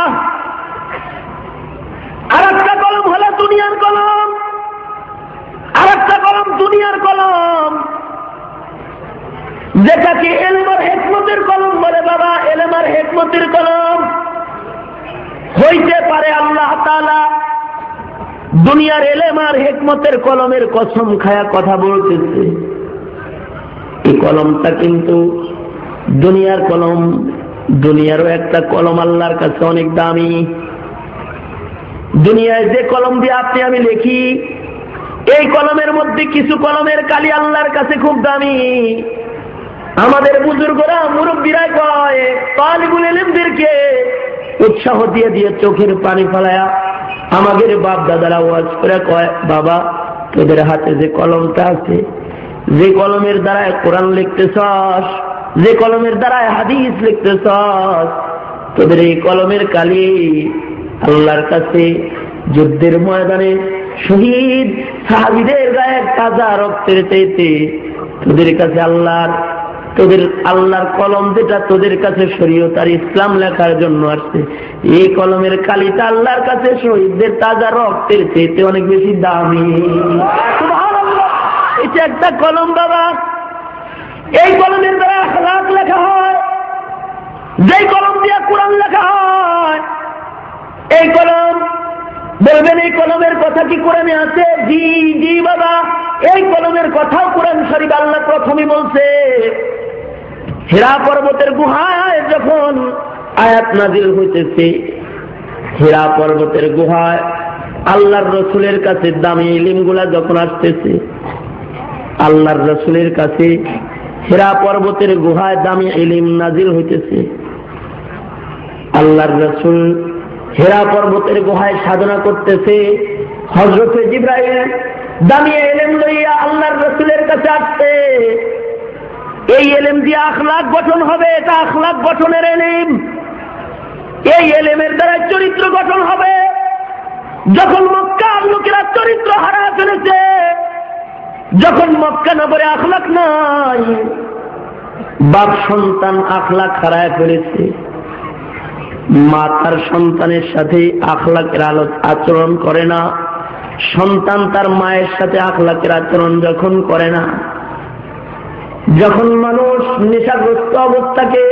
আর একটা কলম হলো দুনিয়ার কলম। আর একটা কলম দুনিয়ার কলম। যেটাকে এলেমার হেকমতের কলম বলে, বাবা, এলেমার হেকমতের কলম। হইতে পারে আল্লাহ তালা দুনিয়ার এলেমার হেকমতের কলমের কসম খায়া কথা বলতেছে। এই কলমটা কিন্তু দুনিয়ার কলম, দুনিয়ারও একটা কলম আল্লাহর কাছে অনেক দামি। দুনিয়ায় যে কলম দিয়ে আপনি, আমি লিখি, এই কলমের মধ্যে কিছু কলমের কালি আল্লাহর কাছে খুব দামি। আমাদের বুজুর্গরা, মুরব্বীরা কয় তালিবুল এলিমদেরকে উৎসাহ দিয়ে দিয়ে চোখের পানি ফেলায়া আমাদের বাপ দাদারা ওয়াজ করে কয়, বাবা, তোদের হাতে যে কলমটা আছে, যে কলমের দ্বারায় কোরআন লিখতেছস, যে কলমের দ্বারায় হাদিস লিখতেছস, তোদের এই কলমের কালি আল্লাহর কাছে যুদ্ধের ময়দানে শহীদ সাহাবিদের গায়ে তাজা রক্তের চাইতে তোদের কাছে আল্লাহর তোদের আল্লাহর কলম যেটা তোদের কাছে শরীয় তার ইসলাম লেখার জন্য আসছে। এই কলমের কালিটা আল্লাহর কাছে শহীদদের তাজা রক্তের চেয়েতে অনেক বেশি দামি। এটা একটা কলম বাবা। এই কলমের দ্বারা হালাক লেখা হয়। যেই কলম দিয়ে কোরআন লেখা হয়, এই কলম বলবেন, এই কলমের কথা কি কোরআনে আছে? জি জি বাবা। এই কলমের কথাও কোরআন শরীফ আল্লাহ প্রথমে বলছে। হেরা পর্বতের গুহায় যখন আয়াত নাজিল হইতেছে, হেরা পর্বতের গুহায় আল্লাহর রসুলের কাছে দামি ইলিমগুলা যখন আসতেছে, আল্লাহর রসুলের কাছে হেরা পর্বতের গুহায় দামি ইলিম নাজিল হইতেছে। আল্লাহর রসুল হেরা পর্বতের গুহায় সাধনা করতেছে। হজরতে জিব্রাহিম দামিয়ে এলেম লইয়া আল্লাহর রসুলের কাছে আসছে। এই এলেম দিয়ে আখলাখ গঠন হবে এটা আখলাখ গঠনের এলেম। এই এলেমের দ্বারা চরিত্র গঠন হবে। যখন মক্কার লোকেরা চরিত্র হারা ফেলেছে, যখন মক্কা নগরে আখলাখ নাই, বাপ সন্তান আখলাখ হারায় ফেলেছে। মা তার সন্তানের সাথে আখলাকের আচরণ করে না। সন্তান তার মায়ের সাথে আখলাকের আচরণ যখন করে না, যখন মানুষ নেশাগ্রস্ত অবস্থাকে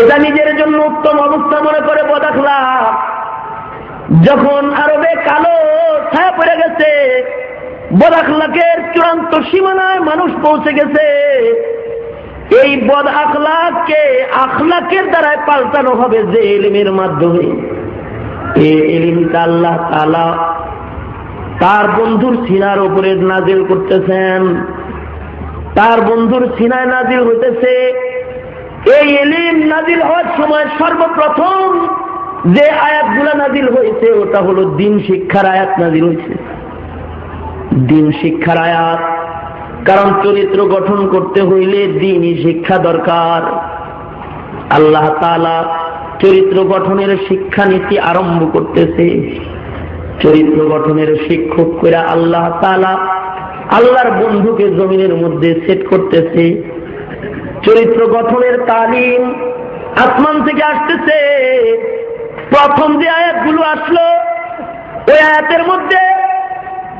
এটা নিজের জন্য উত্তম অবস্থা মনে করে বদাখলা যখন আরবে কালো ছায়া পড়ে গেছে, বদাখলাকের চূড়ান্ত সীমানায় মানুষ পৌঁছে গেছে এই বদ আখলাককে আখলাকের দ্বারায় পাল্টানো হবে যে এলিমের মাধ্যমে। আল্লাহ তালা তার বন্ধুর সিনার উপরে নাজিল করতেছেন। তার বন্ধুর সিনায় নাজিল হইতেছে। এই এলিম নাজিল হওয়ার সময় সর্বপ্রথম যে আয়াতগুলা নাজিল হয়েছে, ওটা হলো দিন শিক্ষার আয়াত নাজিল হয়েছে। দিন শিক্ষার আয়াত কারণ চরিত্র গঠন করতে হইলে দিনই শিক্ষা দরকার। আল্লাহ তালা চরিত্র গঠনের শিক্ষা নীতি আরম্ভ করতেছে। চরিত্র গঠনের শিক্ষক করে আল্লাহ তালা আল্লাহর বন্ধুকে জমিনের মধ্যে সেট করতেছে। চরিত্র গঠনের তালিম আসমান থেকে আসতেছে। প্রথম যে আয়াতগুলো আসলো, ওই আয়াতের মধ্যে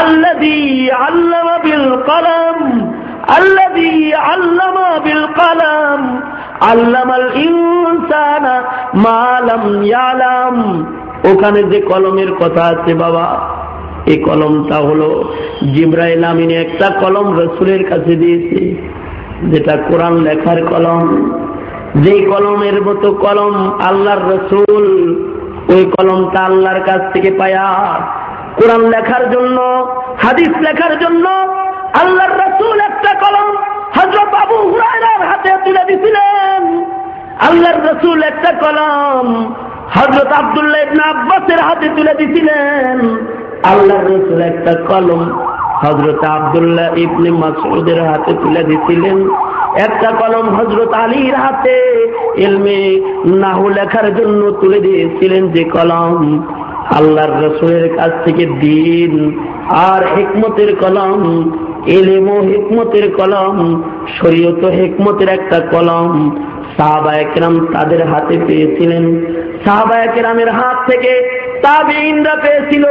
الذي علم بالقلم الذي علم بالقلم علم الإنسان ما لم يعلم ওখানে যে কলমের কথা আছে বাবা এই কলমটা হলো জিব্রাইল আমিনে একটা কলম রসুলের কাছে দিয়েছে যেটা কোরআন লেখার কলম যেই কলমের মতো কলম আল্লাহর রসুল ওই কলমটা আল্লাহর কাছ থেকে পায়া কোরআন লেখার জন্য, হাদিস লেখার জন্য আল্লাহর রসুল একটা কলম হজরত বাবু হুরায়রার হাতে তুলে দিছিলেন। আল্লাহর রসুল একটা কলম হজরত আবদুল্লাহ ইবনা আব্বাসের হাতে তুলে দিছিলেন। আল্লাহর রসুল একটা কলম হজরত আবদুল্লাহ ইবনে মাসুদের হাতে তুলে দিছিলেন। একটা কলম হজরত আলীর হাতে এলমে নাহু লেখার জন্য তুলে দিয়েছিলেন যে কলম আল্লাহর রসুলের কাছ থেকে দিন আর হেকমতের কলম এলেম ও হেকমতের কলম, শরীয়ত হেকমতের একটা কলম সাহাবা একরাম তাদের হাতে পেয়েছিলেন। সাহাবা একরামের হাত থেকে তাবিনরা পেয়েছিল।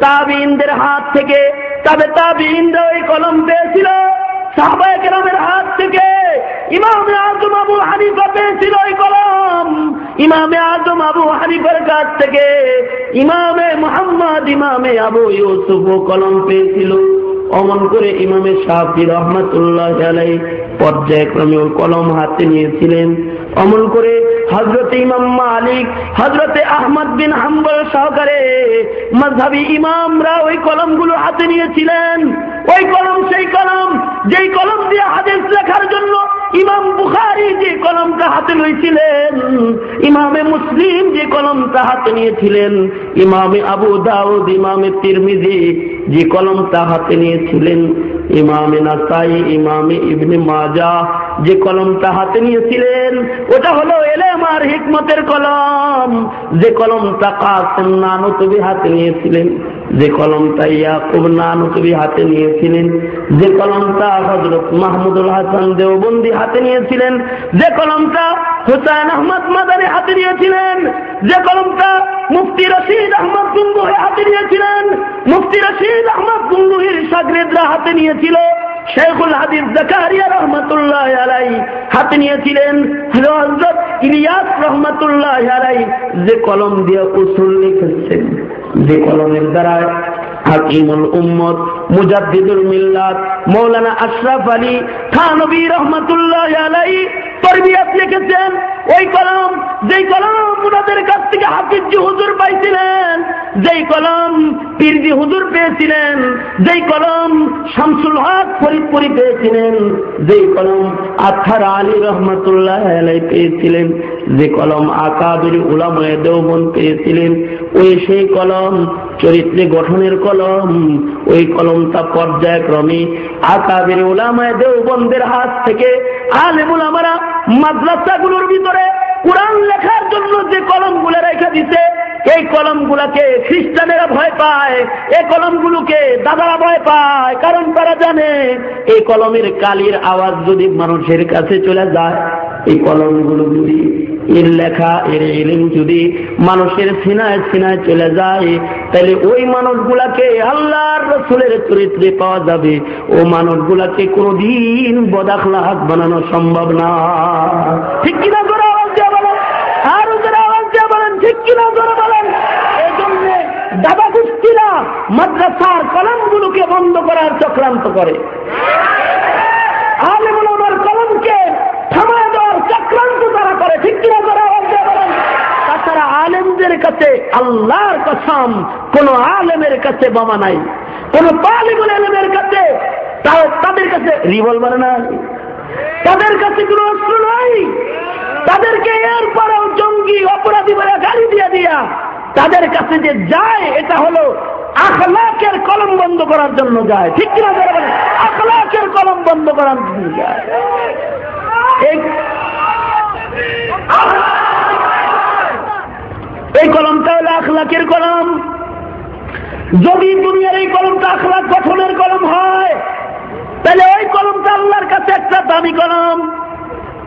তাবিনদের হাত থেকে তবে তাবিনরা ওই কলম পেয়েছিল। সাহাবা একরামের হাত থেকে ইমামে আজম আবু হানিফা পেয়েছিল ওই কলম। ইমামে আজম আবু হানিফার কাছ থেকে ইমামে মোহাম্মদ, ইমামে আবু ইউসুফ কলম পেয়েছিল। অমন করে ইমামে শাহি রহমতুল্লাহ আলাই পর্যায়ক্রমে ওই কলম হাতে নিয়েছিলেন। অমন করে হজরতে ইমাম মালিক হজরতে আহমদ বিন হাম্বল সহকারে মজাবি ইমামরা ওই কলমগুলো হাতে নিয়েছিলেন। ওই কলম, সেই কলম, যেই কলম দিয়ে হাদিস লেখার জন্য ইমাম বুখারি যে কলমটা হাতে লইছিলেন, ইমামে মুসলিম যে কলমটা হাতে নিয়েছিলেন, ইমামে আবু দাউদ, ইমামে তিরমিজি যে কলমটা হাতে নিয়েছিলেন ইমামে নাসাই, ইমামে ইবনে মাজা, যে কলমটা হাতে নিয়েছিলেন। ওটা হলো এলে আমার হিকমতের কলম। যে কলমটা কাসেম নানতবি হাতে নিয়েছিলেন। যে কলমটা ইয়াকুব নানতবি হাতে নিয়েছিলেন, যে কলমটা হজরত মাহমুদুল হাসান দেওবন্দি হাতে নিয়েছিলেন, যে কলমটা হুসাইন আহমদ মাদারি হাতে নিয়েছিলেন, যে কলমটা মুফতি রশিদ আহমদ গুঙ্গুহে হাতে নিয়েছিলেন, মুফতি রশিদ আহমদ গুঙ্গুহির সাগরেদরা হাতে নিয়েছিল, শেখুল হাদিস জাকারিয়া রহমতুল্লাহ আলাই হাতে নিয়েছিলেন হজরত ইলিয়াস রহমতুল্লাহ আলাই যে কলম দিয়ে উসুল লিখেছেন, যে কলমের দ্বারা পেয়েছিলেন, যেই কলম শামসুল হক ফরিদপুরি পেয়েছিলেন, যেই কলম আথার আলী রহমতুল্লাহ আলাই পেয়েছিলেন, যে কলম আকাবির উলামায় দেওবন পেয়েছিলেন ওই সেই কলম, চরিত্রে গঠনের কলম, ওই কলমটা পর্যায়ক্রমে আকাবের ওলামায় দেওবন্দের হাত থেকে আলেমুল আমারা মাদ্রাসাগুলোর ভিতরে কোরআন লেখার জন্য যে কলমগুলো রেখে দিছে, এই কলমগুলাকে খ্রিস্টানেরা ভয় পায়, এই কলমগুলোকে দাদারা ভয় পায়। কারণ তারা জানে, এই কলমের কালির আওয়াজ যদি মানুষের কাছে চলে যায়, এই কলমগুলো যদি এর লেখা, এর এলিম যদি মানুষের সিনায় সিনায় চলে যায়, তাহলে ওই মানুষগুলাকে আল্লাহর রসুলের চরিত্রে পাওয়া যাবে। ও মানুষগুলাকে কোনোদিন বদাখলাহাত বানানো সম্ভব না। ঠিক কিনা করে আওয়াজ দিয়ে বলেন আরও যারা আওয়াজ দিয়ে বলেন ঠিক কিনা করে বলেন। এই জন্য দাদা গোষ্ঠীরা মাদ্রাসার কলমগুলোকে বন্ধ করার চক্রান্ত করে। আলেমুল কলমকে থামায় দেওয়ার চক্রান্ত তারা করে। ঠিক কিনা বলেন তাছাড়া আলেমদের কাছে আল্লাহর কসম, কোন আলেমের কাছে বোমা নাই। কোন তালিবুল আলেমের কাছে তাও তাদের কাছে রিভলভার নাই। তাদের কাছে কোনো অস্ত্র নাই। তাদেরকে এরপরেও জঙ্গি অপরাধী বলে গাড়ি দিয়া দিয়া তাদের কাছে যে যায়, এটা হলো আখলাকের কলম বন্ধ করার জন্য যায়। ঠিক কিনা আখলাকের কলম বন্ধ করার জন্য যায়। এই কলমটা হলো আখলাকের কলম। যদি দুনিয়ার এই কলমটা আখলাক গঠনের কলম হয় তাহলে ওই কলমটা আল্লাহর কাছে একটা দামি কলম।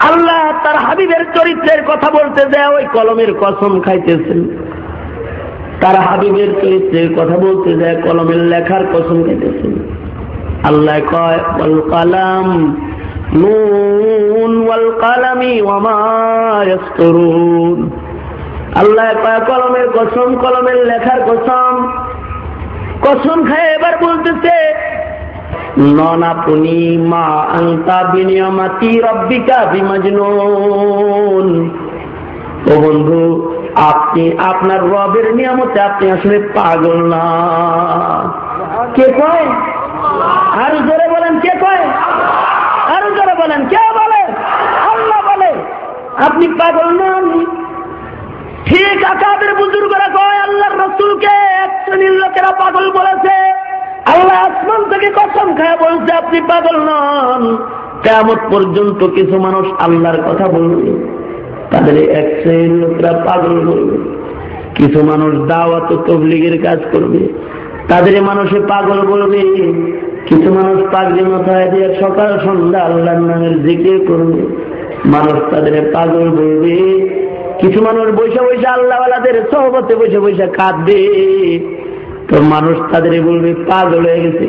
আল্লাহ তার হাবিবের চরিত্রের কথা বলতে দেয় ওই কলমের কসম খাইতেছেন। তার হাবিবের চরিত্রের কথা বলতে দেয় কলমের লেখার কসম খাইতেছেন। আল্লাহ কয় বল কালাম নুন, ওয়াল কালামি ওয়ামা আল্লাহ কয়, কলমের কসম, কলমের লেখার কসম। কসম খায় এবার বলতেছে ননাপুনি মা আংতা বিনিয়মাতি রব্বিকা বিমজনুন। ও বন্ধু, আপনি আপনার রবের নিয়ামতে আপনি আসলে পাগল না। কে কয়? আরও জোরে বলেন, কে কয়? আরও জোরে বলেন, কে বলে? আল্লাহ বলে। আপনি পাগল নন ঠিক আকাদের বুজুর্গরা কয়, আল্লাহর রসুলকে এক শ্রেণির লোকেরা পাগল বলেছে। আল্লাহ আসমান থেকে কসম খায় বলছে, আপনি পাগল নন। কেমন পর্যন্ত কিছু মানুষ আল্লাহর কথা বলবে। তাদের এক শ্রেণির লোকরা পাগল বলবে। কিছু মানুষ দাওয়াত তবলিগের কাজ করবে। তাদের মানুষে পাগল বলবে। কিছু মানুষ পাগলি মাথায় দিয়ে সকাল সন্ধ্যা আল্লাহর নামের জিকির করবে। মানুষ তাদের পাগল বলবে। কিছু মানুষ বৈশা বৈশা আল্লাহওয়ালাদের সহবতে বসে বৈশা কাঁদবে। তো মানুষ তাদের বলবে, পাগল হয়ে গেছে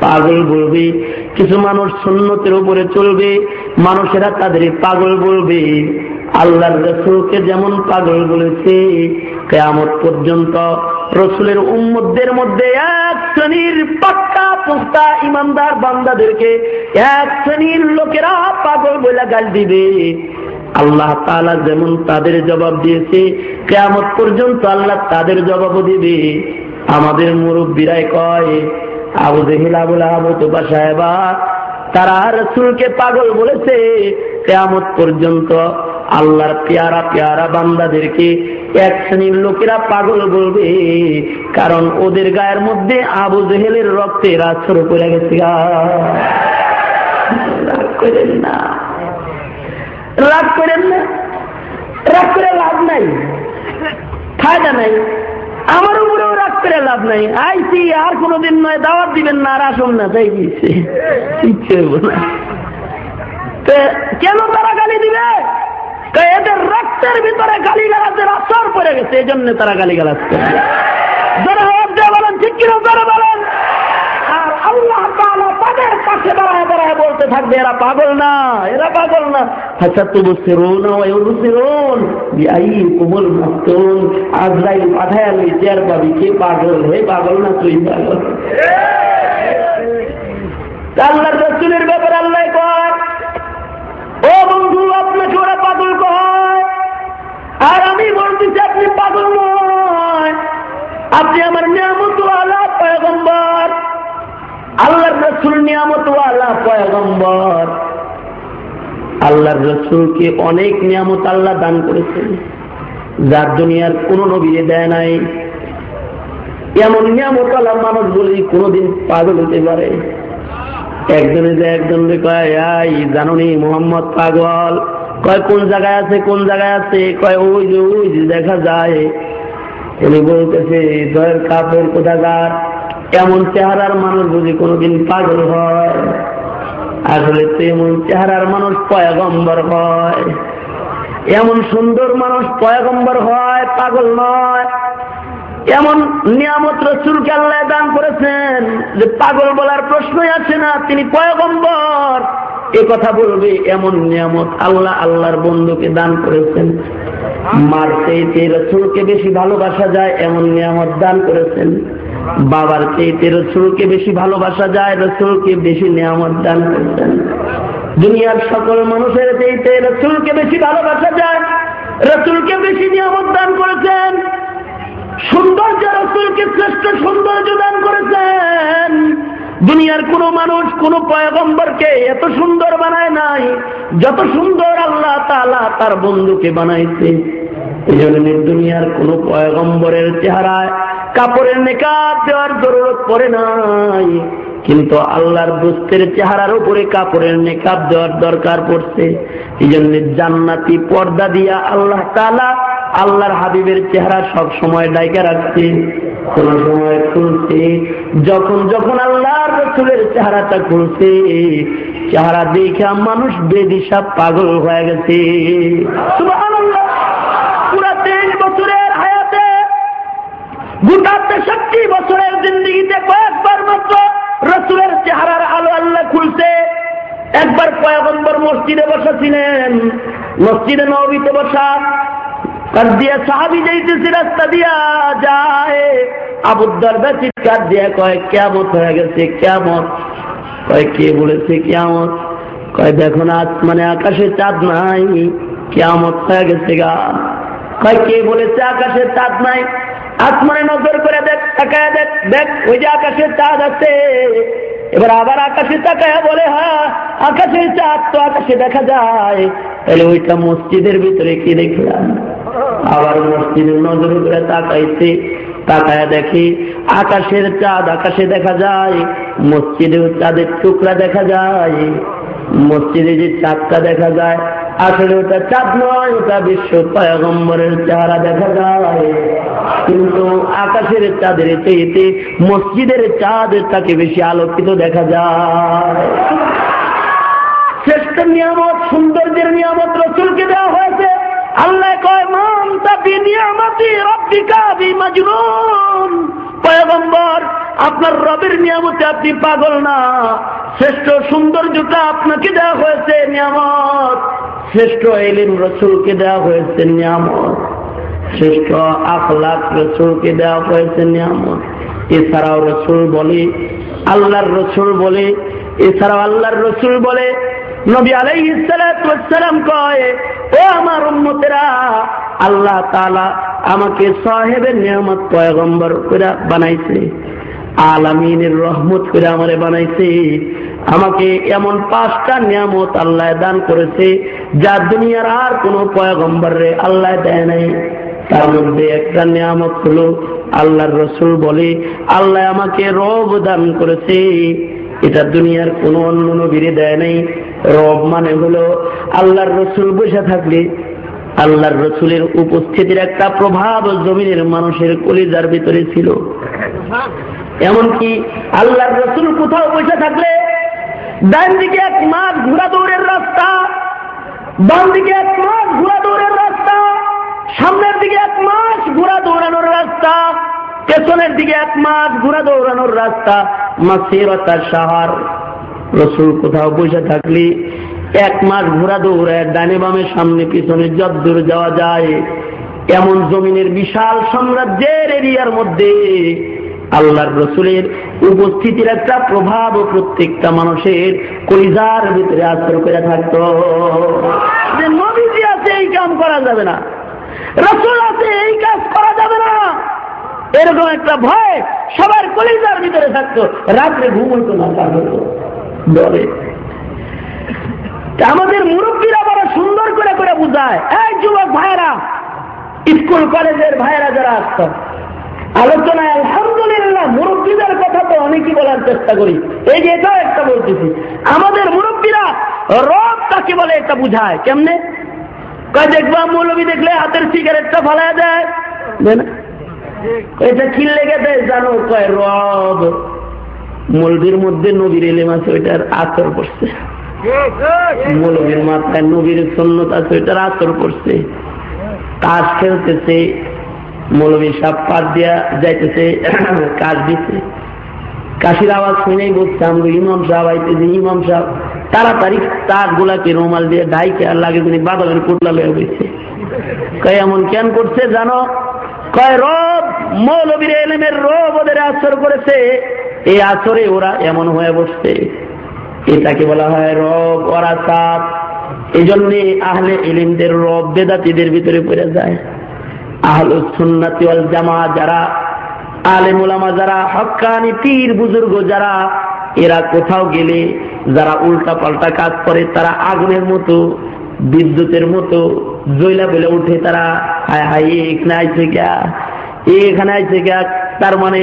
পাগল বলবে, কিছু মানুষ সুন্নতের উপরে চলবে, মানুষেরা তাদের পাগল বলবে। আল্লাহর রসুলকে যেমন পাগল বলেছে, কেয়ামত পর্যন্ত রসুলের উম্মদের মধ্যে এক শ্রেণির পাক্কা পোস্তা ইমানদার বান্দাদেরকে এক শ্রেণির লোকেরা পাগল বলে গাল দিবে। আল্লাহ তালা যেমন তাদের জবাব দিয়েছে, কেয়ামত পর্যন্ত আল্লাহ তাদের জবাবও দিবে। আমাদের মুরব্বীরাই কয়, আবু দেহিল আবুল আহমতুবা সাহেবা, তারা রসুলকে পাগল বলেছে, কেয়ামত পর্যন্ত আল্লাহর পেয়ারা পেয়ারা বান্দাদেরকে এক শ্রেণির লোকেরা পাগল বলবে, কারণ ওদের গায়ের মধ্যে আবু জেহেলের রক্তে রাছর করে গেছে রাগ করেন না। রাগ করেন না। রাগ করে লাভ নাই। ফায়দা নাই। আমার উপরেও করে লাভ নাই। আইসি আর কোনোদিন নয়, দাওয়াত দিবেন না, আর আসুন না, তাই দিচ্ছে কেন তারা গালি দিবে? এদের রক্তের ভিতরে গালি গালাজের আসর পড়ে গেছে এই জন্য তারা গালি গালাচ্ছে বলেন, ঠিক কিনা? বলেন। পাশে দাঁড়ায় দাঁড়ায় বলতে থাকবে, এরা পাগল না, এরা পাগল না। আচ্ছা তবু সেরুন সেরুন আই কোমল মাস্তুন আমি চেয়ার পাবি, কে পাগল? হে পাগল না তুই পাগল? আল্লাহর রসুলের ব্যাপারে আল্লাহ কয় ও বন্ধু আপনাকে ওরা পাগল কয়? আর আমি বলতেছি, আপনি পাগল নয়। আপনি আমার নিয়ামত আলা পয়গম্বর। আল্লাহর রসুল নিয়ামত আলা পয়গম্বর। আল্লাহর রসুলকে অনেক নিয়ামত আল্লাহ দান করেছেন। যার দুনিয়ার কোন নবী দেয় নাই। এমন নিয়ামত আল্লাহ মানুষ বলি কোনোদিন পাগল হতে পারে। একজনে যে একজন কয় জানুনি মোহাম্মদ পাগল? কয়, কোন জায়গায় আছে, কোন জায়গায় আছে? কয়, ওই যে ওই যে, দেখা যায়। উনি বলতেছে দয়ের কাপের কোথাকার? এমন চেহারার মানুষ বুঝি কোনোদিন পাগল হয়। আসলে তো এমন চেহারার মানুষ পয়াগম্বর হয়। এমন সুন্দর মানুষ পয়াগম্বর হয়, পাগল নয়। এমন নিয়ামত রসুলকে আল্লাহ দান করেছেন যে পাগল বলার প্রশ্নই আছে না, তিনি পয়গম্বর। এ কথা বলবে এমন নিয়ামত আল্লাহ আল্লাহর বন্ধুকে দান করেছেন। মার চেয়েতে রসুলকে বেশি ভালোবাসা যায়, এমন নিয়ামত দান করেছেন। বাবার চেয়েতে রসুলকে বেশি ভালোবাসা যায়, রসুলকে বেশি নিয়ামত দান করেছেন। দুনিয়ার সকল মানুষের চেয়েতে রসুলকে বেশি ভালোবাসা যায়, রসুলকে বেশি নিয়ামত দান করেছেন। সৌন্দর্য রসুলকে শ্রেষ্ঠ সৌন্দর্য দান করেছেন। দুনিয়ার কোন মানুষ, কোন পয়গম্বরকে এত সুন্দর বানায় নাই, যত সুন্দর আল্লাহ তালা তার বন্ধুকে বানাইছে। এই জন্য দুনিয়ার কোন পয়গম্বরের চেহারায় কাপড়ের নেকাব দেওয়ার জরুরত পড়ে নাই। কিন্তু আল্লাহর দুস্তের চেহারার উপরে কাপড়ের নেকাব দেওয়ার দরকার পড়ছে। এই জন্য জান্নাতি পর্দা দিয়া আল্লাহ তালা আল্লাহর হাবিবের চেহারা সব সময় ডাইকা রাখছে, কোন সময় খুলছে। যখন যখন আল্লাহর রসুলের চেহারাটা খুলছে, চেহারা দেখা মানুষ বেদিশা পাগল হয়ে গেছে। বছরের বছরের কয়েকবার মাত্র চেহারার আলো আল্লাহ খুলছে। একবার পয়গম্বর মসজিদে বসা ছিলেন মসজিদে নবীতে বসা কার দিয়া সাহাবি যাইতেছি রাস্তা দিয়া যায় আবুদ্দার চিৎকার দিয়া কয় কেমত হয়ে গেছে কেমত কয়, কে বলেছে কেমত কয়, দেখো না মানে আকাশে চাঁদ নাই কেমত হয়ে গেছে গা। কয় কে বলেছে আকাশে চাঁদ নাই? আসমানে নজর করে দেখ, তাকায় দেখ দেখ, ওই যে আকাশে চাঁদ আছে। এবার আবার আকাশে তাকায় বলে হ্যাঁ আকাশে চাঁদ তো আকাশে দেখা যায়। তাহলে ওইটা মসজিদের ভিতরে কি দেখলাম? আবার মসজিদের নজর করে তাকাইছে, তাকায় দেখি আকাশের চাঁদ আকাশে দেখা যায়, মসজিদেও চাঁদের টুকরা দেখা যায়। মসজিদে যে চাঁদটা দেখা যায়, আসলে ওটা চাঁদ নয়, ওটা বিশ্ব পয়গম্বরের চেহারা দেখা যায়। কিন্তু আকাশের চাঁদের চেয়েতে মসজিদের চাঁদ তাকে বেশি আলোকিত দেখা যায়। শ্রেষ্ঠ নিয়ামত সৌন্দর্যের নিয়ামত রসুলকে দেওয়া হয়েছে। আল্লাহ কয়, মান তাবি নিয়ামতি রব্বিকা মাজনুন। পয়গম্বর, আপনার রবের নিয়ামতে আপনি পাগল না। শ্রেষ্ঠ সৌন্দর্যটা আপনাকে দেওয়া হয়েছে, নিয়ামত। শ্রেষ্ঠ এলিম রসুলকে দেওয়া হয়েছে, নিয়ামত। শ্রেষ্ঠ আখলাক রসুলকে দেওয়া হয়েছে, নিয়ামত। এছাড়াও রসুল বলে, আল্লাহর রসুল বলে, এছাড়াও আল্লাহর রসুল বলে, নবী আলাই ইসালাম কয়, ও আমার উন্মতেরা আল্লাহ তালা আমাকে সাহেবের নিয়ামত পয়গম্বর করে বানাইছে, আলামিনের রহমত করে আমারে বানাইছে আমাকে এমন পাঁচটা নিয়ামত আল্লাহ দান করেছে, যা দুনিয়ার আর কোন পয়গম্বর আল্লাহ দেয় নাই। তার মধ্যে একটা নিয়ামত হলো, আল্লাহর রসুল বলে, আল্লাহ আমাকে রব দান করেছে। এটা দুনিয়ার কোন অন্য নবীরে দেয় নাই। রব মানে হলো আল্লাহর রসুল বসে থাকলে আল্লাহর রসুলের উপস্থিতির একটা প্রভাব জমিনের মানুষের কলিজার ভিতরে ছিল। এমনকি আল্লাহর রসুল কোথাও বসে থাকলে ডান দিকে এক মাস ঘোরা দৌড়ের রাস্তা, বাম দিকে এক মাস ঘোরা দৌড়ের রাস্তা, সামনের দিকে এক মাস ঘোরা দৌড়ানোর রাস্তা, পেছনের দিকে এক মাস ঘোরা দৌড়ানোর রাস্তা, মাসিরতার সাহার। রসুল কোথাও বসে থাকলে এক মাস ঘোরা দৌড়ায় ডানে বামে সামনে পিছনে যদ্দূর যাওয়া যায়, এমন জমিনের বিশাল সাম্রাজ্যের এরিয়ার মধ্যে আল্লাহর রসুলের উপস্থিতির একটা প্রভাব প্রত্যেকটা মানুষের কলিজার ভিতরে আশ্র করে থাকত। যে নবীজি আছে, এই কাম করা যাবে না। রসুল আছে, এই কাজ করা যাবে না। এরকম একটা ভয় সবার কলিজার ভিতরে থাকতো। রাত্রে ঘুম না তার হতো আমাদের মুরব্বীরা বড় সুন্দর করে করে বুঝায়। এই যুবক ভাইয়েরা, স্কুল, কলেজের ভাইয়েরা যারা আসত, আলোচনায় আলহামদুলিল্লাহ মুরব্বীদের কথা তো অনেকই বলার চেষ্টা করি। এই যে এটাও একটা বলতেছি। আমাদের মুরব্বীরা রব তাকে বলে এটা বুঝায়। কেমনে? কয়, দেখবা মৌলবী দেখলে হাতের সিগারেটটা ফালা দেয়। এটা কি লেগে দেয় জানো? কয়, রব, মৌলবীর মধ্যে নবীর এলেম আছে, ওইটার আচর পড়ছে। মৌলবীর মাথায় নবীর সন্ন্যত আছে ওইটার আচর পড়ছে কাজ খেলতেছে মৌলবীর সাপ পাত দিয়া যাইতেছে, <clears throat> কাজ দিচ্ছে কাশির আওয়াজ শুনেই বলছে আমাকে ইমাম সাহেব আইতেছে, ইমাম সাহেব তাড়াতাড়ি তার গোলাকে রুমাল দিয়ে ডাইকে আর লাগে তিনি বাদলের কোটলা লয়ে বইছে। কয়, এমন কেন করছে জানো? কয়, রব মৌলবীর এলেমের রব ওদের আচর করেছে। এই আচরে ওরা এমন হয়ে বসছে। এটাকে বলা হয় রব ওরা সাপ এই জন্যে আহলে এলিমদের রব বেদাতিদের ভিতরে পড়ে যায়। আহল সুন্নাতি জামা যারা আলেমুলামা যারা, হকানি পীর বুজুর্গ যারা, এরা কোথাও গেলে যারা উল্টা পাল্টা কাজ করে, তারা আগুনের মতো, বিদ্যুতের মতো জৈলা বেলে উঠে তারা, হায় হায় এখানে আইছে গা এখানে আইছে গা তার মানে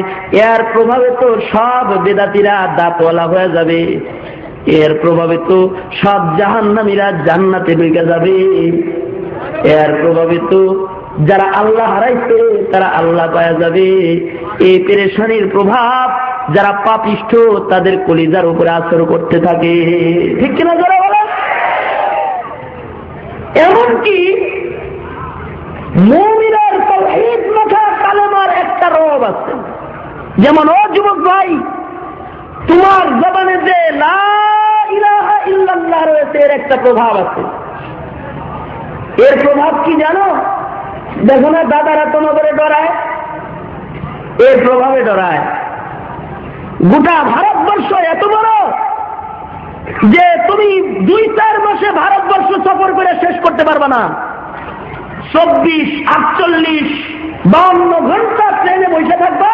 এর প্রভাবে তো সব বেদাতিরা দাঁতওয়ালা হয়ে যাবে। এর প্রভাবে তো সব জাহান্নামীরা জান্নাতে ঢুকে যাবে। এর প্রভাবে তো যারা আল্লাহ হারাইছে, তারা আল্লাহ পাওয়া যাবে। এই পেরেশানির প্রভাব যারা পাপিষ্ঠ, তাদের কলিজার উপরে আসর করতে থাকে। ঠিক কিনা যারা বলে এমনকি মমিনার তৌহিদ মাথা কালেমার একটা রব আছে। যেমন, ও যুবক ভাই, তোমার জবানে যে লা ইল্লাল্লাহ রয়েছে, এর একটা প্রভাব আছে। এর প্রভাব কি জানো? দেখো না, দাদারা তোমাদের ডরায়। এর প্রভাবে ডরায়। গোটা ভারতবর্ষ এত বড় যে তুমি দুই চার মাসে ভারতবর্ষ সফর করে শেষ করতে পারবে না। চব্বিশ, আটচল্লিশ, বাউন্ন ঘণ্টা ট্রেনে বসে থাকবা,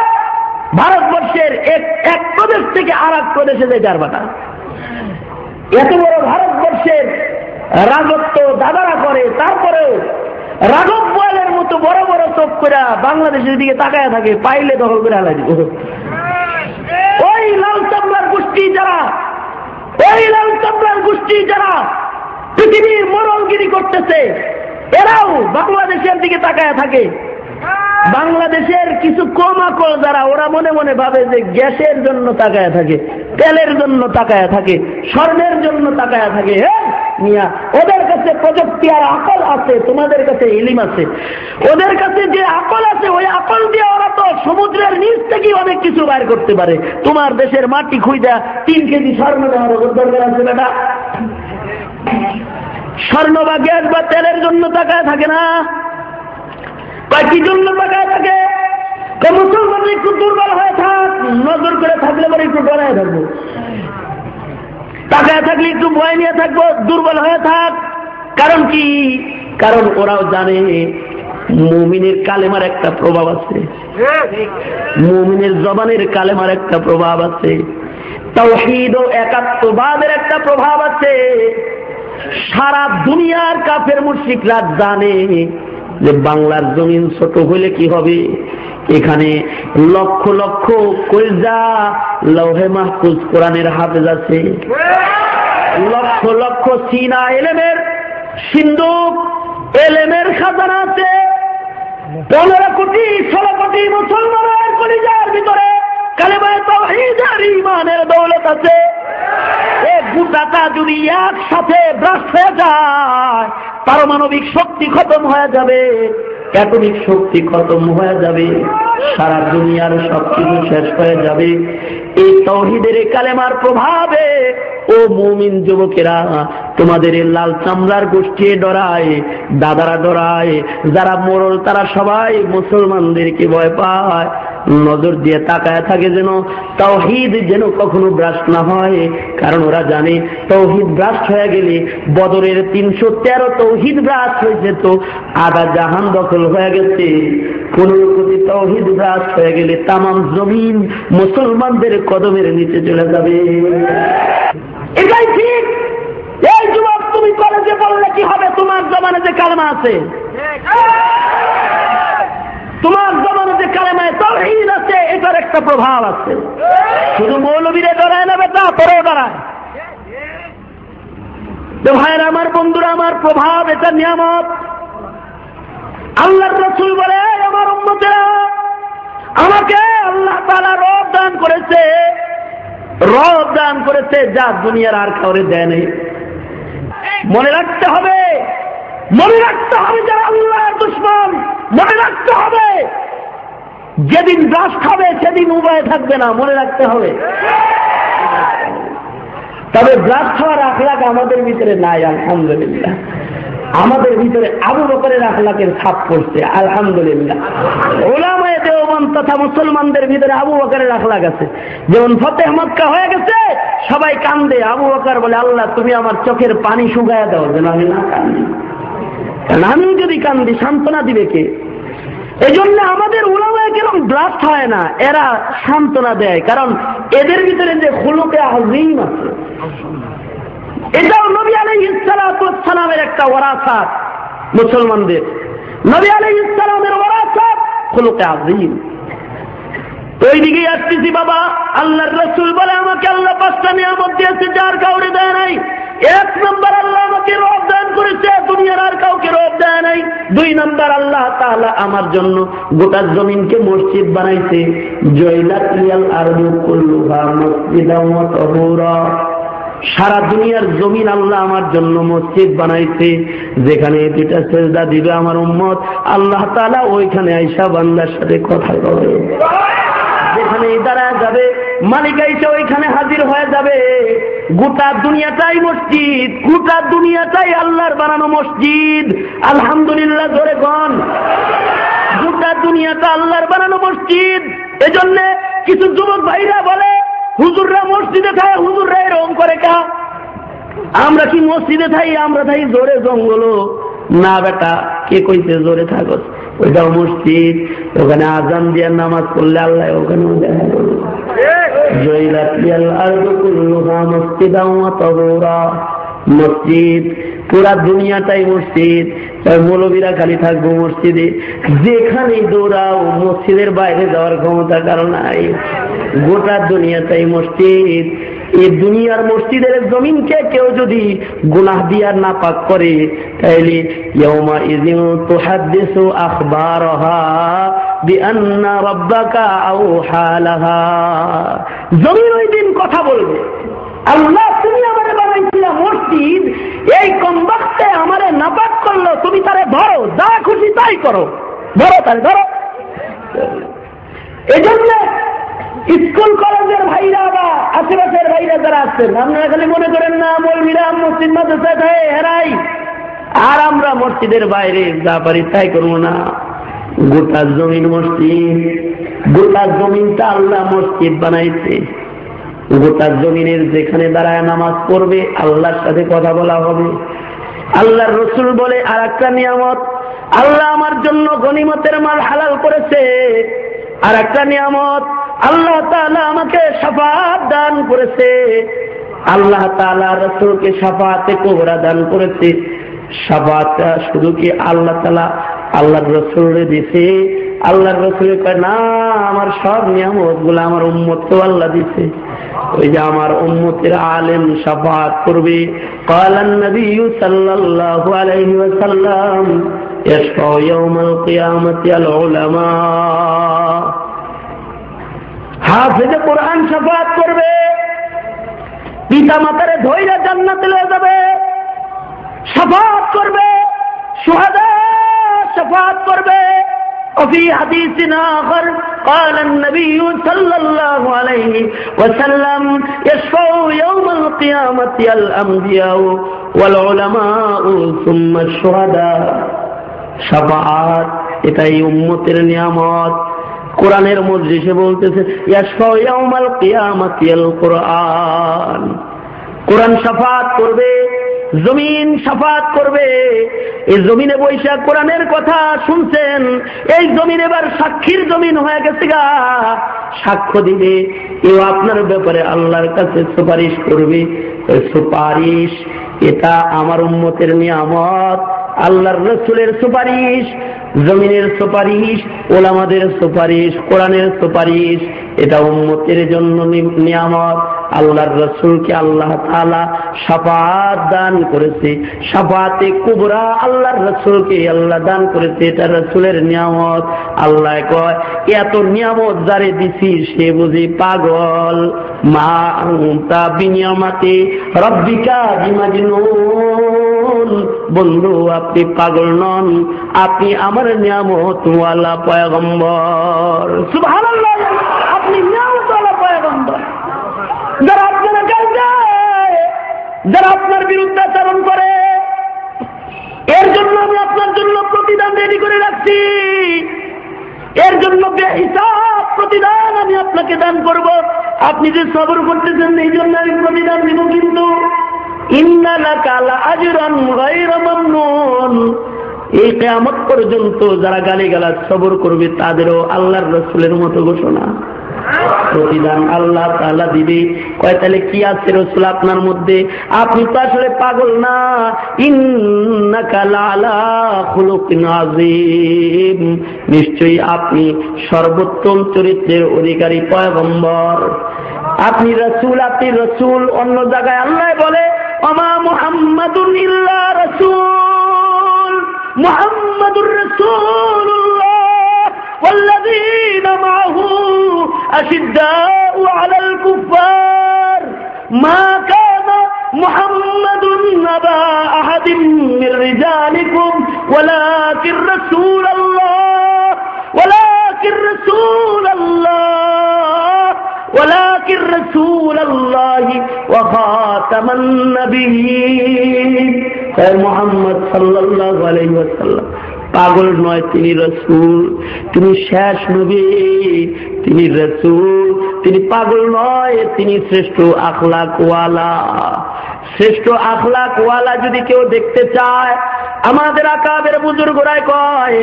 ভারতবর্ষের এক এক প্রদেশ থেকে আর এক প্রদেশে যেতে পারবে না। এত বড় ভারতবর্ষের রাজত্ব দাদারা করে, তারপরেও রাঘব বয়ালের মতো বড় বড় চোখ করে বাংলাদেশের দিকে তাকায় থাকে, পাইলে দখল করে হালাই ওই লাল চামড়ার গোষ্ঠী যারা, ওই লাল চামড়ার গোষ্ঠী যারা পৃথিবীর মরলগিরি করতেছে, এরাও বাংলাদেশের দিকে তাকায় থাকে। বাংলাদেশের কিছু কম আকল যারা, ওরা মনে মনে ভাবে যে গ্যাসের জন্য তাকায় থাকে, তেলের জন্য তাকায় থাকে, স্বর্ণের জন্য তাকায় থাকে। হ্যাঁ মিয়া, ওদের কাছে প্রযুক্তি আর আকল আছে, তোমাদের কাছে ইলিম আছে। ওদের কাছে যে আকল আছে, ওই আকল দিয়ে ওরা তো সমুদ্রের নিচ থেকে অনেক কিছু বাইর করতে পারে। তোমার দেশের মাটি খুঁজা তিন কেজি স্বর্ণ দেওয়ার দরকার আছে বেটা। স্বর্ণ বা গ্যাস বা তেলের জন্য তাকায় থাকে না। কি জন্য তাকায় থাকে। মুসলমান একটু দুর্বল হয়ে থাক, নজর করে থাকলে পরে একটু ডরায় থাকব তাকায় থাকলে একটু ভয় নিয়ে থাকব, দুর্বল হয়ে থাক। কারণ কি? কারণ ওরাও জানে, মুমিনের কালেমার একটা প্রভাব আছে। মুমিনের জবানের কালেমার একটা প্রভাব আছে। তৌহিদ ও একাত্মবাদের একটা প্রভাব আছে। সারা দুনিয়ার কাফের মুর্শিকরা জানে যে বাংলার জমিন ছোট হইলে কি হবে? এখানে লক্ষ লক্ষ কলজা লৌহে মাহফুজ কোরআনের হাফেজ আছে। লক্ষ লক্ষ চীনা এলেমের সিন্ধুক এলেমের খাজানা আছে। পনেরো কোটি, ষোলো কোটি মুসলমানের কলিজার ভিতরে কালেমায় দৌলত আছে। এ গোটাটা যদি একসাথে ব্রাশ হয়ে যায়, পারমাণবিক শক্তি খতম হয়ে যাবে। অ্যাটমিক শক্তি খতম হয়ে যাবে। সারা দুনিয়ার সবকিছু শেষ হয়ে যাবে। এই তহিদের কালেমার প্রভাবে, ও মুমিন যুবকেরা, তোমাদের এই লাল চামড়ার গোষ্ঠী ডরায়, দাদারা ডরায়, যারা মোরল তারা সবাই মুসলমানদেরকে ভয় পায়। নজর দিয়ে তাকায় থাকে যেন, তৌহিদ যেন কখনো ব্রাস্ট না হয়। কারণ ওরা জানে, তৌহিদ ব্রাস্ট হয়ে গেলে বদরের তিনশো তেরো তৌহিদ ব্রাস্ট হয়েছে তো আধা জাহান দখল হয়ে গেছে। পনেরো কোটি তৌহিদ ব্রাস্ট হয়ে গেলে তামাম জমিন মুসলমানদের কদমের নিচে চলে যাবে। এটাই ঠিক। এই যুবক, তুমি কলেজে বললে কি হবে? তোমার জমানে যে কালমা আছে। তোমার জমানে যে কালেমায় তহিদ আছে, এটার একটা প্রভাব আছে। শুধু মৌলবীরে ডরায় না, বেটা পরেও ডরায় তো ভাইয়ের, আমার বন্ধুরা, আমার প্রভাব, এটা নিয়ামত। আল্লাহর রসুল বলে আমার উন্মতেরা আমাকে আল্লাহ তালা রব দান করেছে। রব দান করেছে যা দুনিয়ার আর কাউরে দেয় নেই। মনে রাখতে হবে মনে রাখতে হবে যারা আল্লাহর দুশ্মন, মনে রাখতে হবে। যেদিন ব্রাশ খাবে, সেদিন উপায় থাকবে না, মনে রাখতে হবে। তবে ব্রাশ খাওয়ার আখলাক আমাদের ভিতরে নাই, আলহামদুলিল্লাহ। আমাদের ভিতরে আবু বকরের আখলাকের ছাপ পড়ছে, আলহামদুলিল্লাহ। ওলামায় দেওবান তথা মুসলমানদের ভিতরে আবু বকরের আখলাক আছে। যেমন ফতেহ মক্কা হয়ে গেছে, সবাই কান্দে, আবু বকর বলে, আল্লাহ, তুমি আমার চোখের পানি শুকায় দাও, যেন আমি না কান্দি। কারণ আমি যদি কান্দি সান্ত্বনা দিবে কে? এই জন্য আমাদের ওলামায় কেন ব্লাস্ট হয় না, এরা সান্ত্বনা দেয়, কারণ এদের ভিতরে যে হুলুকে আজিম আছে। এটাও নবী আলাই ইসালামের একটা ওরাসাত মুসলমানদের। নবী আলাই ইসালামের ওরাসাত হুলুকে আজিম ওই দিকেই আসতেছি বাবা, আল্লাহর রসুল বলে আমাকে আল্লাহ পাঁচটা নিয়ামত দিয়েছে, যার কাউরে দেয় নাই। এক নম্বর আল্লাহ আমাকে রব করেছে দুনিয়ার আর কাউকে রব দেয় নাই। দুই নম্বর আল্লাহ তাহলে আমার জন্য গোটা জমিনকে মসজিদ বানাইছে। জয়লাত ইয়াল আর সারা দুনিয়ার জমিন আল্লাহ আমার জন্য মসজিদ বানাইছে। যেখানে দুটা সেজদা দিবে আমার উম্মত। আল্লাহ তালা ওইখানে আইসা বান্দার সাথে কথা বলে। যেখানে দাঁড়ায় যাবে মালিক ওইখানে হাজির হয়ে যাবে। গোটা দুনিয়াটাই মসজিদ, গোটা দুনিয়াটাই আল্লাহর বানানো মসজিদ। আলহামদুলিল্লাহ ধরে গন গোটা দুনিয়াটা আল্লাহর বানানো মসজিদ। এজন্য কিছু যুবক ভাইরা বলে, হুজুররা মসজিদে থাকে, হুজুররা এরকম করে কা। আমরা কি মসজিদে থাই, আমরা থাই জোরে জঙ্গল। না বেটা, কে কইছে জোরে থাকস? ওইটাও মসজিদ, ওখানে আজান দিয়ে নামাজ পড়লে আল্লাহ ওখানেও দেখা করবে মসজিদ, পুরা দুনিয়াটাই মসজিদ। মৌলবীরা খালি থাকব মসজিদে। যেখানে দৌড়াও, মসজিদের বাইরে যাওয়ার ক্ষমতা কারণ নাই। গোটা দুনিয়াটাই মসজিদ। এই দুনিয়ার মসজিদের জমিনকে কেউ যদি গুনাহ দিয়ার না পাক করে, তাইলে ইয়মা ইজিন তুহাদ্দিসু আখবারহা বিআন্না রাব্বাকা আওহা জমিন ওই দিন কথা বলবে। আল্লাহ, তুমি আমারে বানাইছিল মসজিদ, এই কমবাক্তে আমারে নাপাক করল, তুমি তারে ধরো, যা খুশি তাই করো। ধরো তারে ধরো। এই জন্য স্কুল কলেজের ভাইরা বা আশেপাশের ভাইরা যারা আছেন আপনারা খালি মনে করেন না মৌলমিরা মসজিদ, মাদ্রাসা হেরাই। আর আমরা মসজিদের বাইরে যা পারি তাই করব না। গোটা জমিন মসজিদ, গোটা জমিনটা আল্লাহ মসজিদ বানাইছে। গোটা জমিনের যেখানে দাঁড়ায় নামাজ পড়বে, আল্লাহর সাথে কথা বলা হবে। আল্লাহর রসুল বলে আর একটা নিয়ামত, আল্লাহ আমার জন্য গনিমতের মাল হালাল করেছে। আর একটা নিয়ামত আল্লাহ তালা আমাকে সাফাত দান করেছে। আল্লাহ তালা রসুলকে সাফাতে কোহরা দান করেছে। সাফাতটা শুধু কি আল্লাহ তালা আল্লাহর রসুলরে দিছে? আল্লাহর রসুল কয়, না, আমার সব নিয়ামতগুলো আমার উম্মত তো আল্লাহ দিছে। ওই যে আমার উম্মতের আলেম সাফাত করবে। কালান নবী সাল্লাল্লাহু আলাইহি ওয়াসাল্লাম ইয়াশফা ইয়াউমাল কিয়ামতি আল উলামা হাফেজে কোরআন সাফাত করবে পিতা মাতারে ধৈর্য জান্নাতে লয়ে যাবে সাফাত করবে সুহাদা সাফাত করবে وفي حديث آخر قال النبي صلى الله عليه وسلم يشفع يوم القيامة الأنبياء والعلماء ثم الشهداء شفاعات এটাই উম্মতের নিয়ামত কোরআনের মজলিসে বলতেছে ইয়াশফাউল কিয়ামাতিয়াল কোরআন। কোরআন সাফাত করবে, জমিন সাফাত করবে। এই জমিনে বৈশাখ কোরআনের কথা শুনছেন, এই জমিন এবার সাক্ষীর জমিন হয়ে গেছে গা। সাক্ষ্য দিবে, এও আপনার ব্যাপারে আল্লাহর কাছে সুপারিশ করবে। সুপারিশ, এটা আমার উন্মতের নিয়ামত, আল্লাহর রসুলের সুপারিশ। জমিনের সুপারিশ, ওলামাদের সুপারিশ, কোরআনের সুপারিশ, এটা উম্মতের জন্য নিয়ামত। আল্লাহর রসুলকে আল্লাহ তালা সাফাত দান করেছে। সাফাতে কুবরা আল্লাহর রসুলকে আল্লাহ দান করেছে, এটা রসুলের নিয়ামত। আল্লাহ কয়, এত নিয়ামত যারে দিছি সে বুঝি পাগল। মা তা বিনিয়ামাতে রব্বিকা বিমাজিনুন। বন্ধু, আপনি পাগল নন, আপনি আমার নিয়ামত ওয়ালা পয়গম্বর আপনি নিয়ামতওয়ালা যারা আপনারা যায় যারা আপনার বিরুদ্ধাচরণ করে, এর জন্য আমি আপনার জন্য প্রতিদান রেডি করে রাখছি। এর জন্য হিসাব প্রতিদান আমি আপনাকে দান করব। আপনি যে সবর করতেছেন, এই জন্য আমি প্রতিদান দিব কিন্তু এই কেয়ামত পর্যন্ত যারা গালি গালা সবর করবে, তাদেরও আল্লাহর রসুলের মতো ঘোষণা। প্রতিদান আল্লাহ তাল্লাহ দিবে। কয়, তাহলে কি আছে রসুল আপনার মধ্যে? আপনি তো আসলে পাগল না। নিশ্চয়ই আপনি সর্বোত্তম চরিত্রের অধিকারী, পয়গম্বর। আপনি রসুল আপনি রসুল। অন্য জায়গায় আল্লাহ বলে وما محمد إلا رسول. محمد رسول الله والذين معه أشداء على الكفار. ما كان محمد أبا أحد من رجالكم ولكن رسول الله ولكن رسول الله ولكن رسول الله وخاتم النبيين محمد صلى الله عليه وسلم পাগল নয় তিনি রসুল তিনি শেষ নবী তিনি রসুল তিনি পাগল নয় তিনি শ্রেষ্ঠ আখলাক ওয়ালা শ্রেষ্ঠ আখলাক ওয়ালা যদি কেউ দেখতে চায়, আমাদের আকাবের বুজুর্গরাই কয়,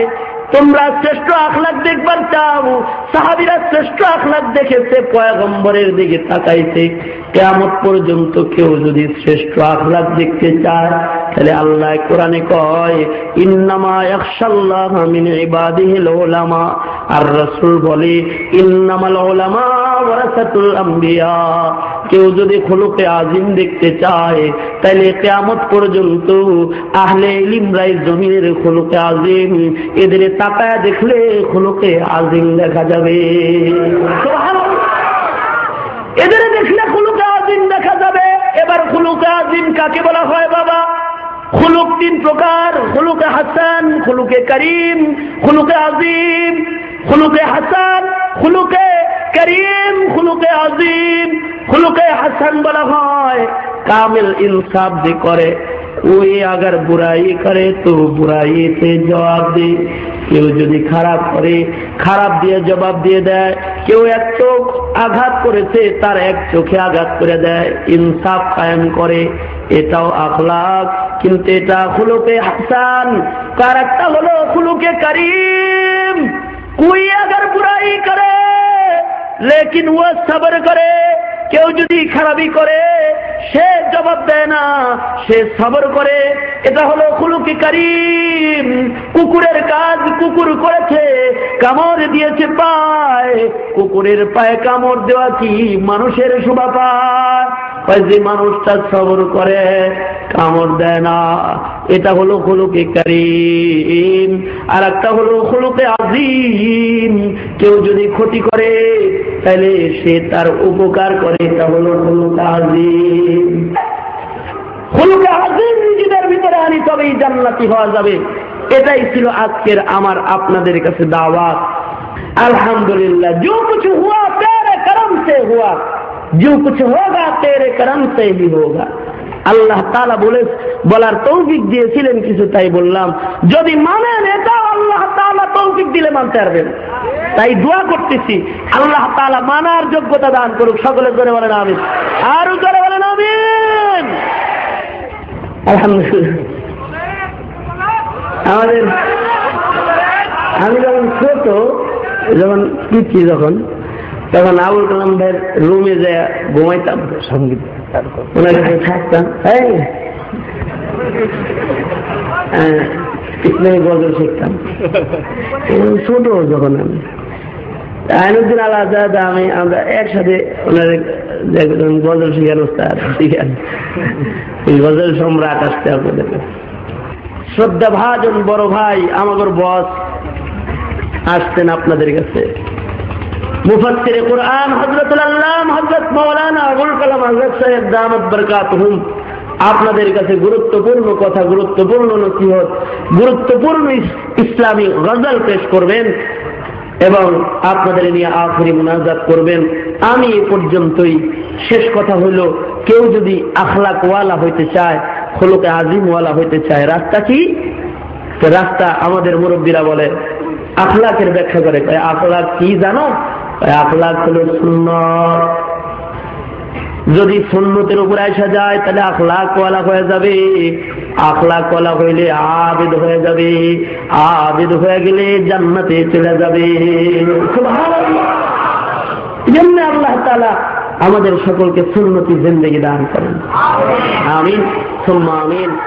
তোমরা শ্রেষ্ঠ আখলাক দেখবার চাও। সাহাবিরা শ্রেষ্ঠ আখলাক দেখেছে, পয়গম্বরের দিকে তাকাইছে। কেমন পর্যন্ত কেউ যদি শ্রেষ্ঠ আখলাক দেখতে চায়, তাহলে আল্লাহ কোরআনে কয়, ইন্নামা একশাল্লাহ মিন ইবাদিহিল ওলামা আর রসুল বলে, ইন্নামাল ওলামা কেউ যদি খুলুকে আজিম দেখতে চায় তাহলে কেয়ামত পর্যন্ত আহলে ইলিমরাই জমিনের খুলুকে আজিম, এদের তাকায় দেখলে খুলুকে আজিম দেখা যাবে। এদের দেখলে খুলুকে আজিম দেখা যাবে। এবার খুলুকে আজিম কাকে বলা হয় বাবা? খুলুক তিন প্রকার, খুলুকে হাসান, খুলুকে করিম, খুলুকে আজিম, খুলুকে হাসান, খুলুকে করিম, খুলুকে আজিম, খুলুকে হাসান বলা হয়। কামিল ইনসাফ যে করে ওই আগার বুড়াই করে, তো বুড়াইতে জবাব দে। কেউ যদি খারাপ করে, খারাপ দিয়ে জবাব দিয়ে দেয়। কেউ এক চোখ আঘাত করেছে, তার এক চোখে আঘাত করে দেয়। ইনসাফ কায়েম করে, এটাও আখলাক। কিন্তু এটা খুলুকে হাসান কার একটা হলো খুলুকে কারিম। কুই আগার বুড়াই করে, লেকিন ও সবর করে। কেউ যদি খারাপি করে, সে জবাব দেয় না, সে সবর করে। এটা হলো কুলুকি কারিম। কুকুরের কাজ কুকুর করেছে, কামড় দিয়েছে পায়। কুকুরের পায়ে কামড় দেওয়া কি মানুষের শোভা পায়? যে মানুষটা সবর করে, কামড় দেয় না। এটা হলো হলুকে কারিম। আর একটা হলো হলুকে আজিম। কেউ যদি ক্ষতি করে তাহলে সে তার উপকার করে এটা হলো হলুকে আজিম হলুকে আজিম নিজেদের ভিতরে আনি তবেই জান্নাতি হওয়া যাবে এটাই ছিল আজকের আমার আপনাদের কাছে দাওয়াত আলহামদুলিল্লাহ जो कुछ हुआ तेरे करम से हुआ जो कुछ होगा तेरे करम से ही होगा আল্লাহ তালা বলে বলার তৌফিক দিয়েছিলেন কিছু তাই বললাম যদি মানেন এটা আল্লাহ তালা তৌফিক দিলে মানতে পারবেন তাই দোয়া করতেছি। আল্লাহ তালা মানার যোগ্যতা দান করুক সকলের জোরে বলেন আমিন। আরও জোরে বলেন আলহামদুলিল্লাহ। আমাদের, আমি যখন ছোট, যখন পিচ্ছি যখন, তখন আবুল কালাম ভাইয়ের রুমে যায় ঘুমাইতাম, সংগীত ওনার কাছে থাকতাম হ্যাঁ গজল শিখতাম। ছোট যখন আমি। আইনুদ্দিন আল্লাহ আমি, আমরা একসাথে ওনার গজল শিখার শিখান। গজল সম্রাট আসতে আপনাদের শ্রদ্ধা ভাজন বড় ভাই আমাদের বস আসতেন আপনাদের কাছে। মুফাসির কোরআন হজরতুল আল্লাহ হজরত মৌলানা আবুল কালাম হজরত সাহেব, দামত বরকাত হুম আপনাদের কাছে গুরুত্বপূর্ণ কথা, গুরুত্বপূর্ণ নসিহত, গুরুত্বপূর্ণ ইসলামী গজল পেশ করবেন। এবং আপনাদের নিয়ে আখরি মোনাজাত করবেন। আমি এ পর্যন্তই। শেষ কথা হইল কেউ যদি আখলাকওয়ালা হইতে চায়, খোলকে আজিমওয়ালা হইতে চায়, রাস্তা কি? রাস্তা আমাদের মুরব্বীরা বলে, আখলাকের ব্যাখ্যা করে আখলাক কি জানো? আখলাক হলো সুন্নত। যদি সুন্নতের উপর আসা যায়, তাহলে আখলাক ওয়ালা হয়ে যাবে। আখলাক ওয়ালা হইলে আবেদ হয়ে যাবে আবেদ হয়ে গেলে জান্নাতে চলে যাবে। জন্য আল্লাহ তালা আমাদের সকলকে সুন্নতি জিন্দগি দান করেন। আমিন সুম্মা আমিন।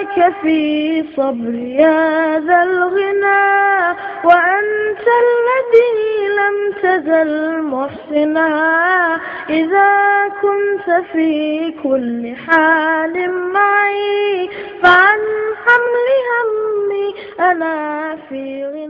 أتيناك في صبر هذا الغنى وأنت الذي لم تزل محسنا إذا كنت في كل حال معي فعن حمل همي أنا في غنى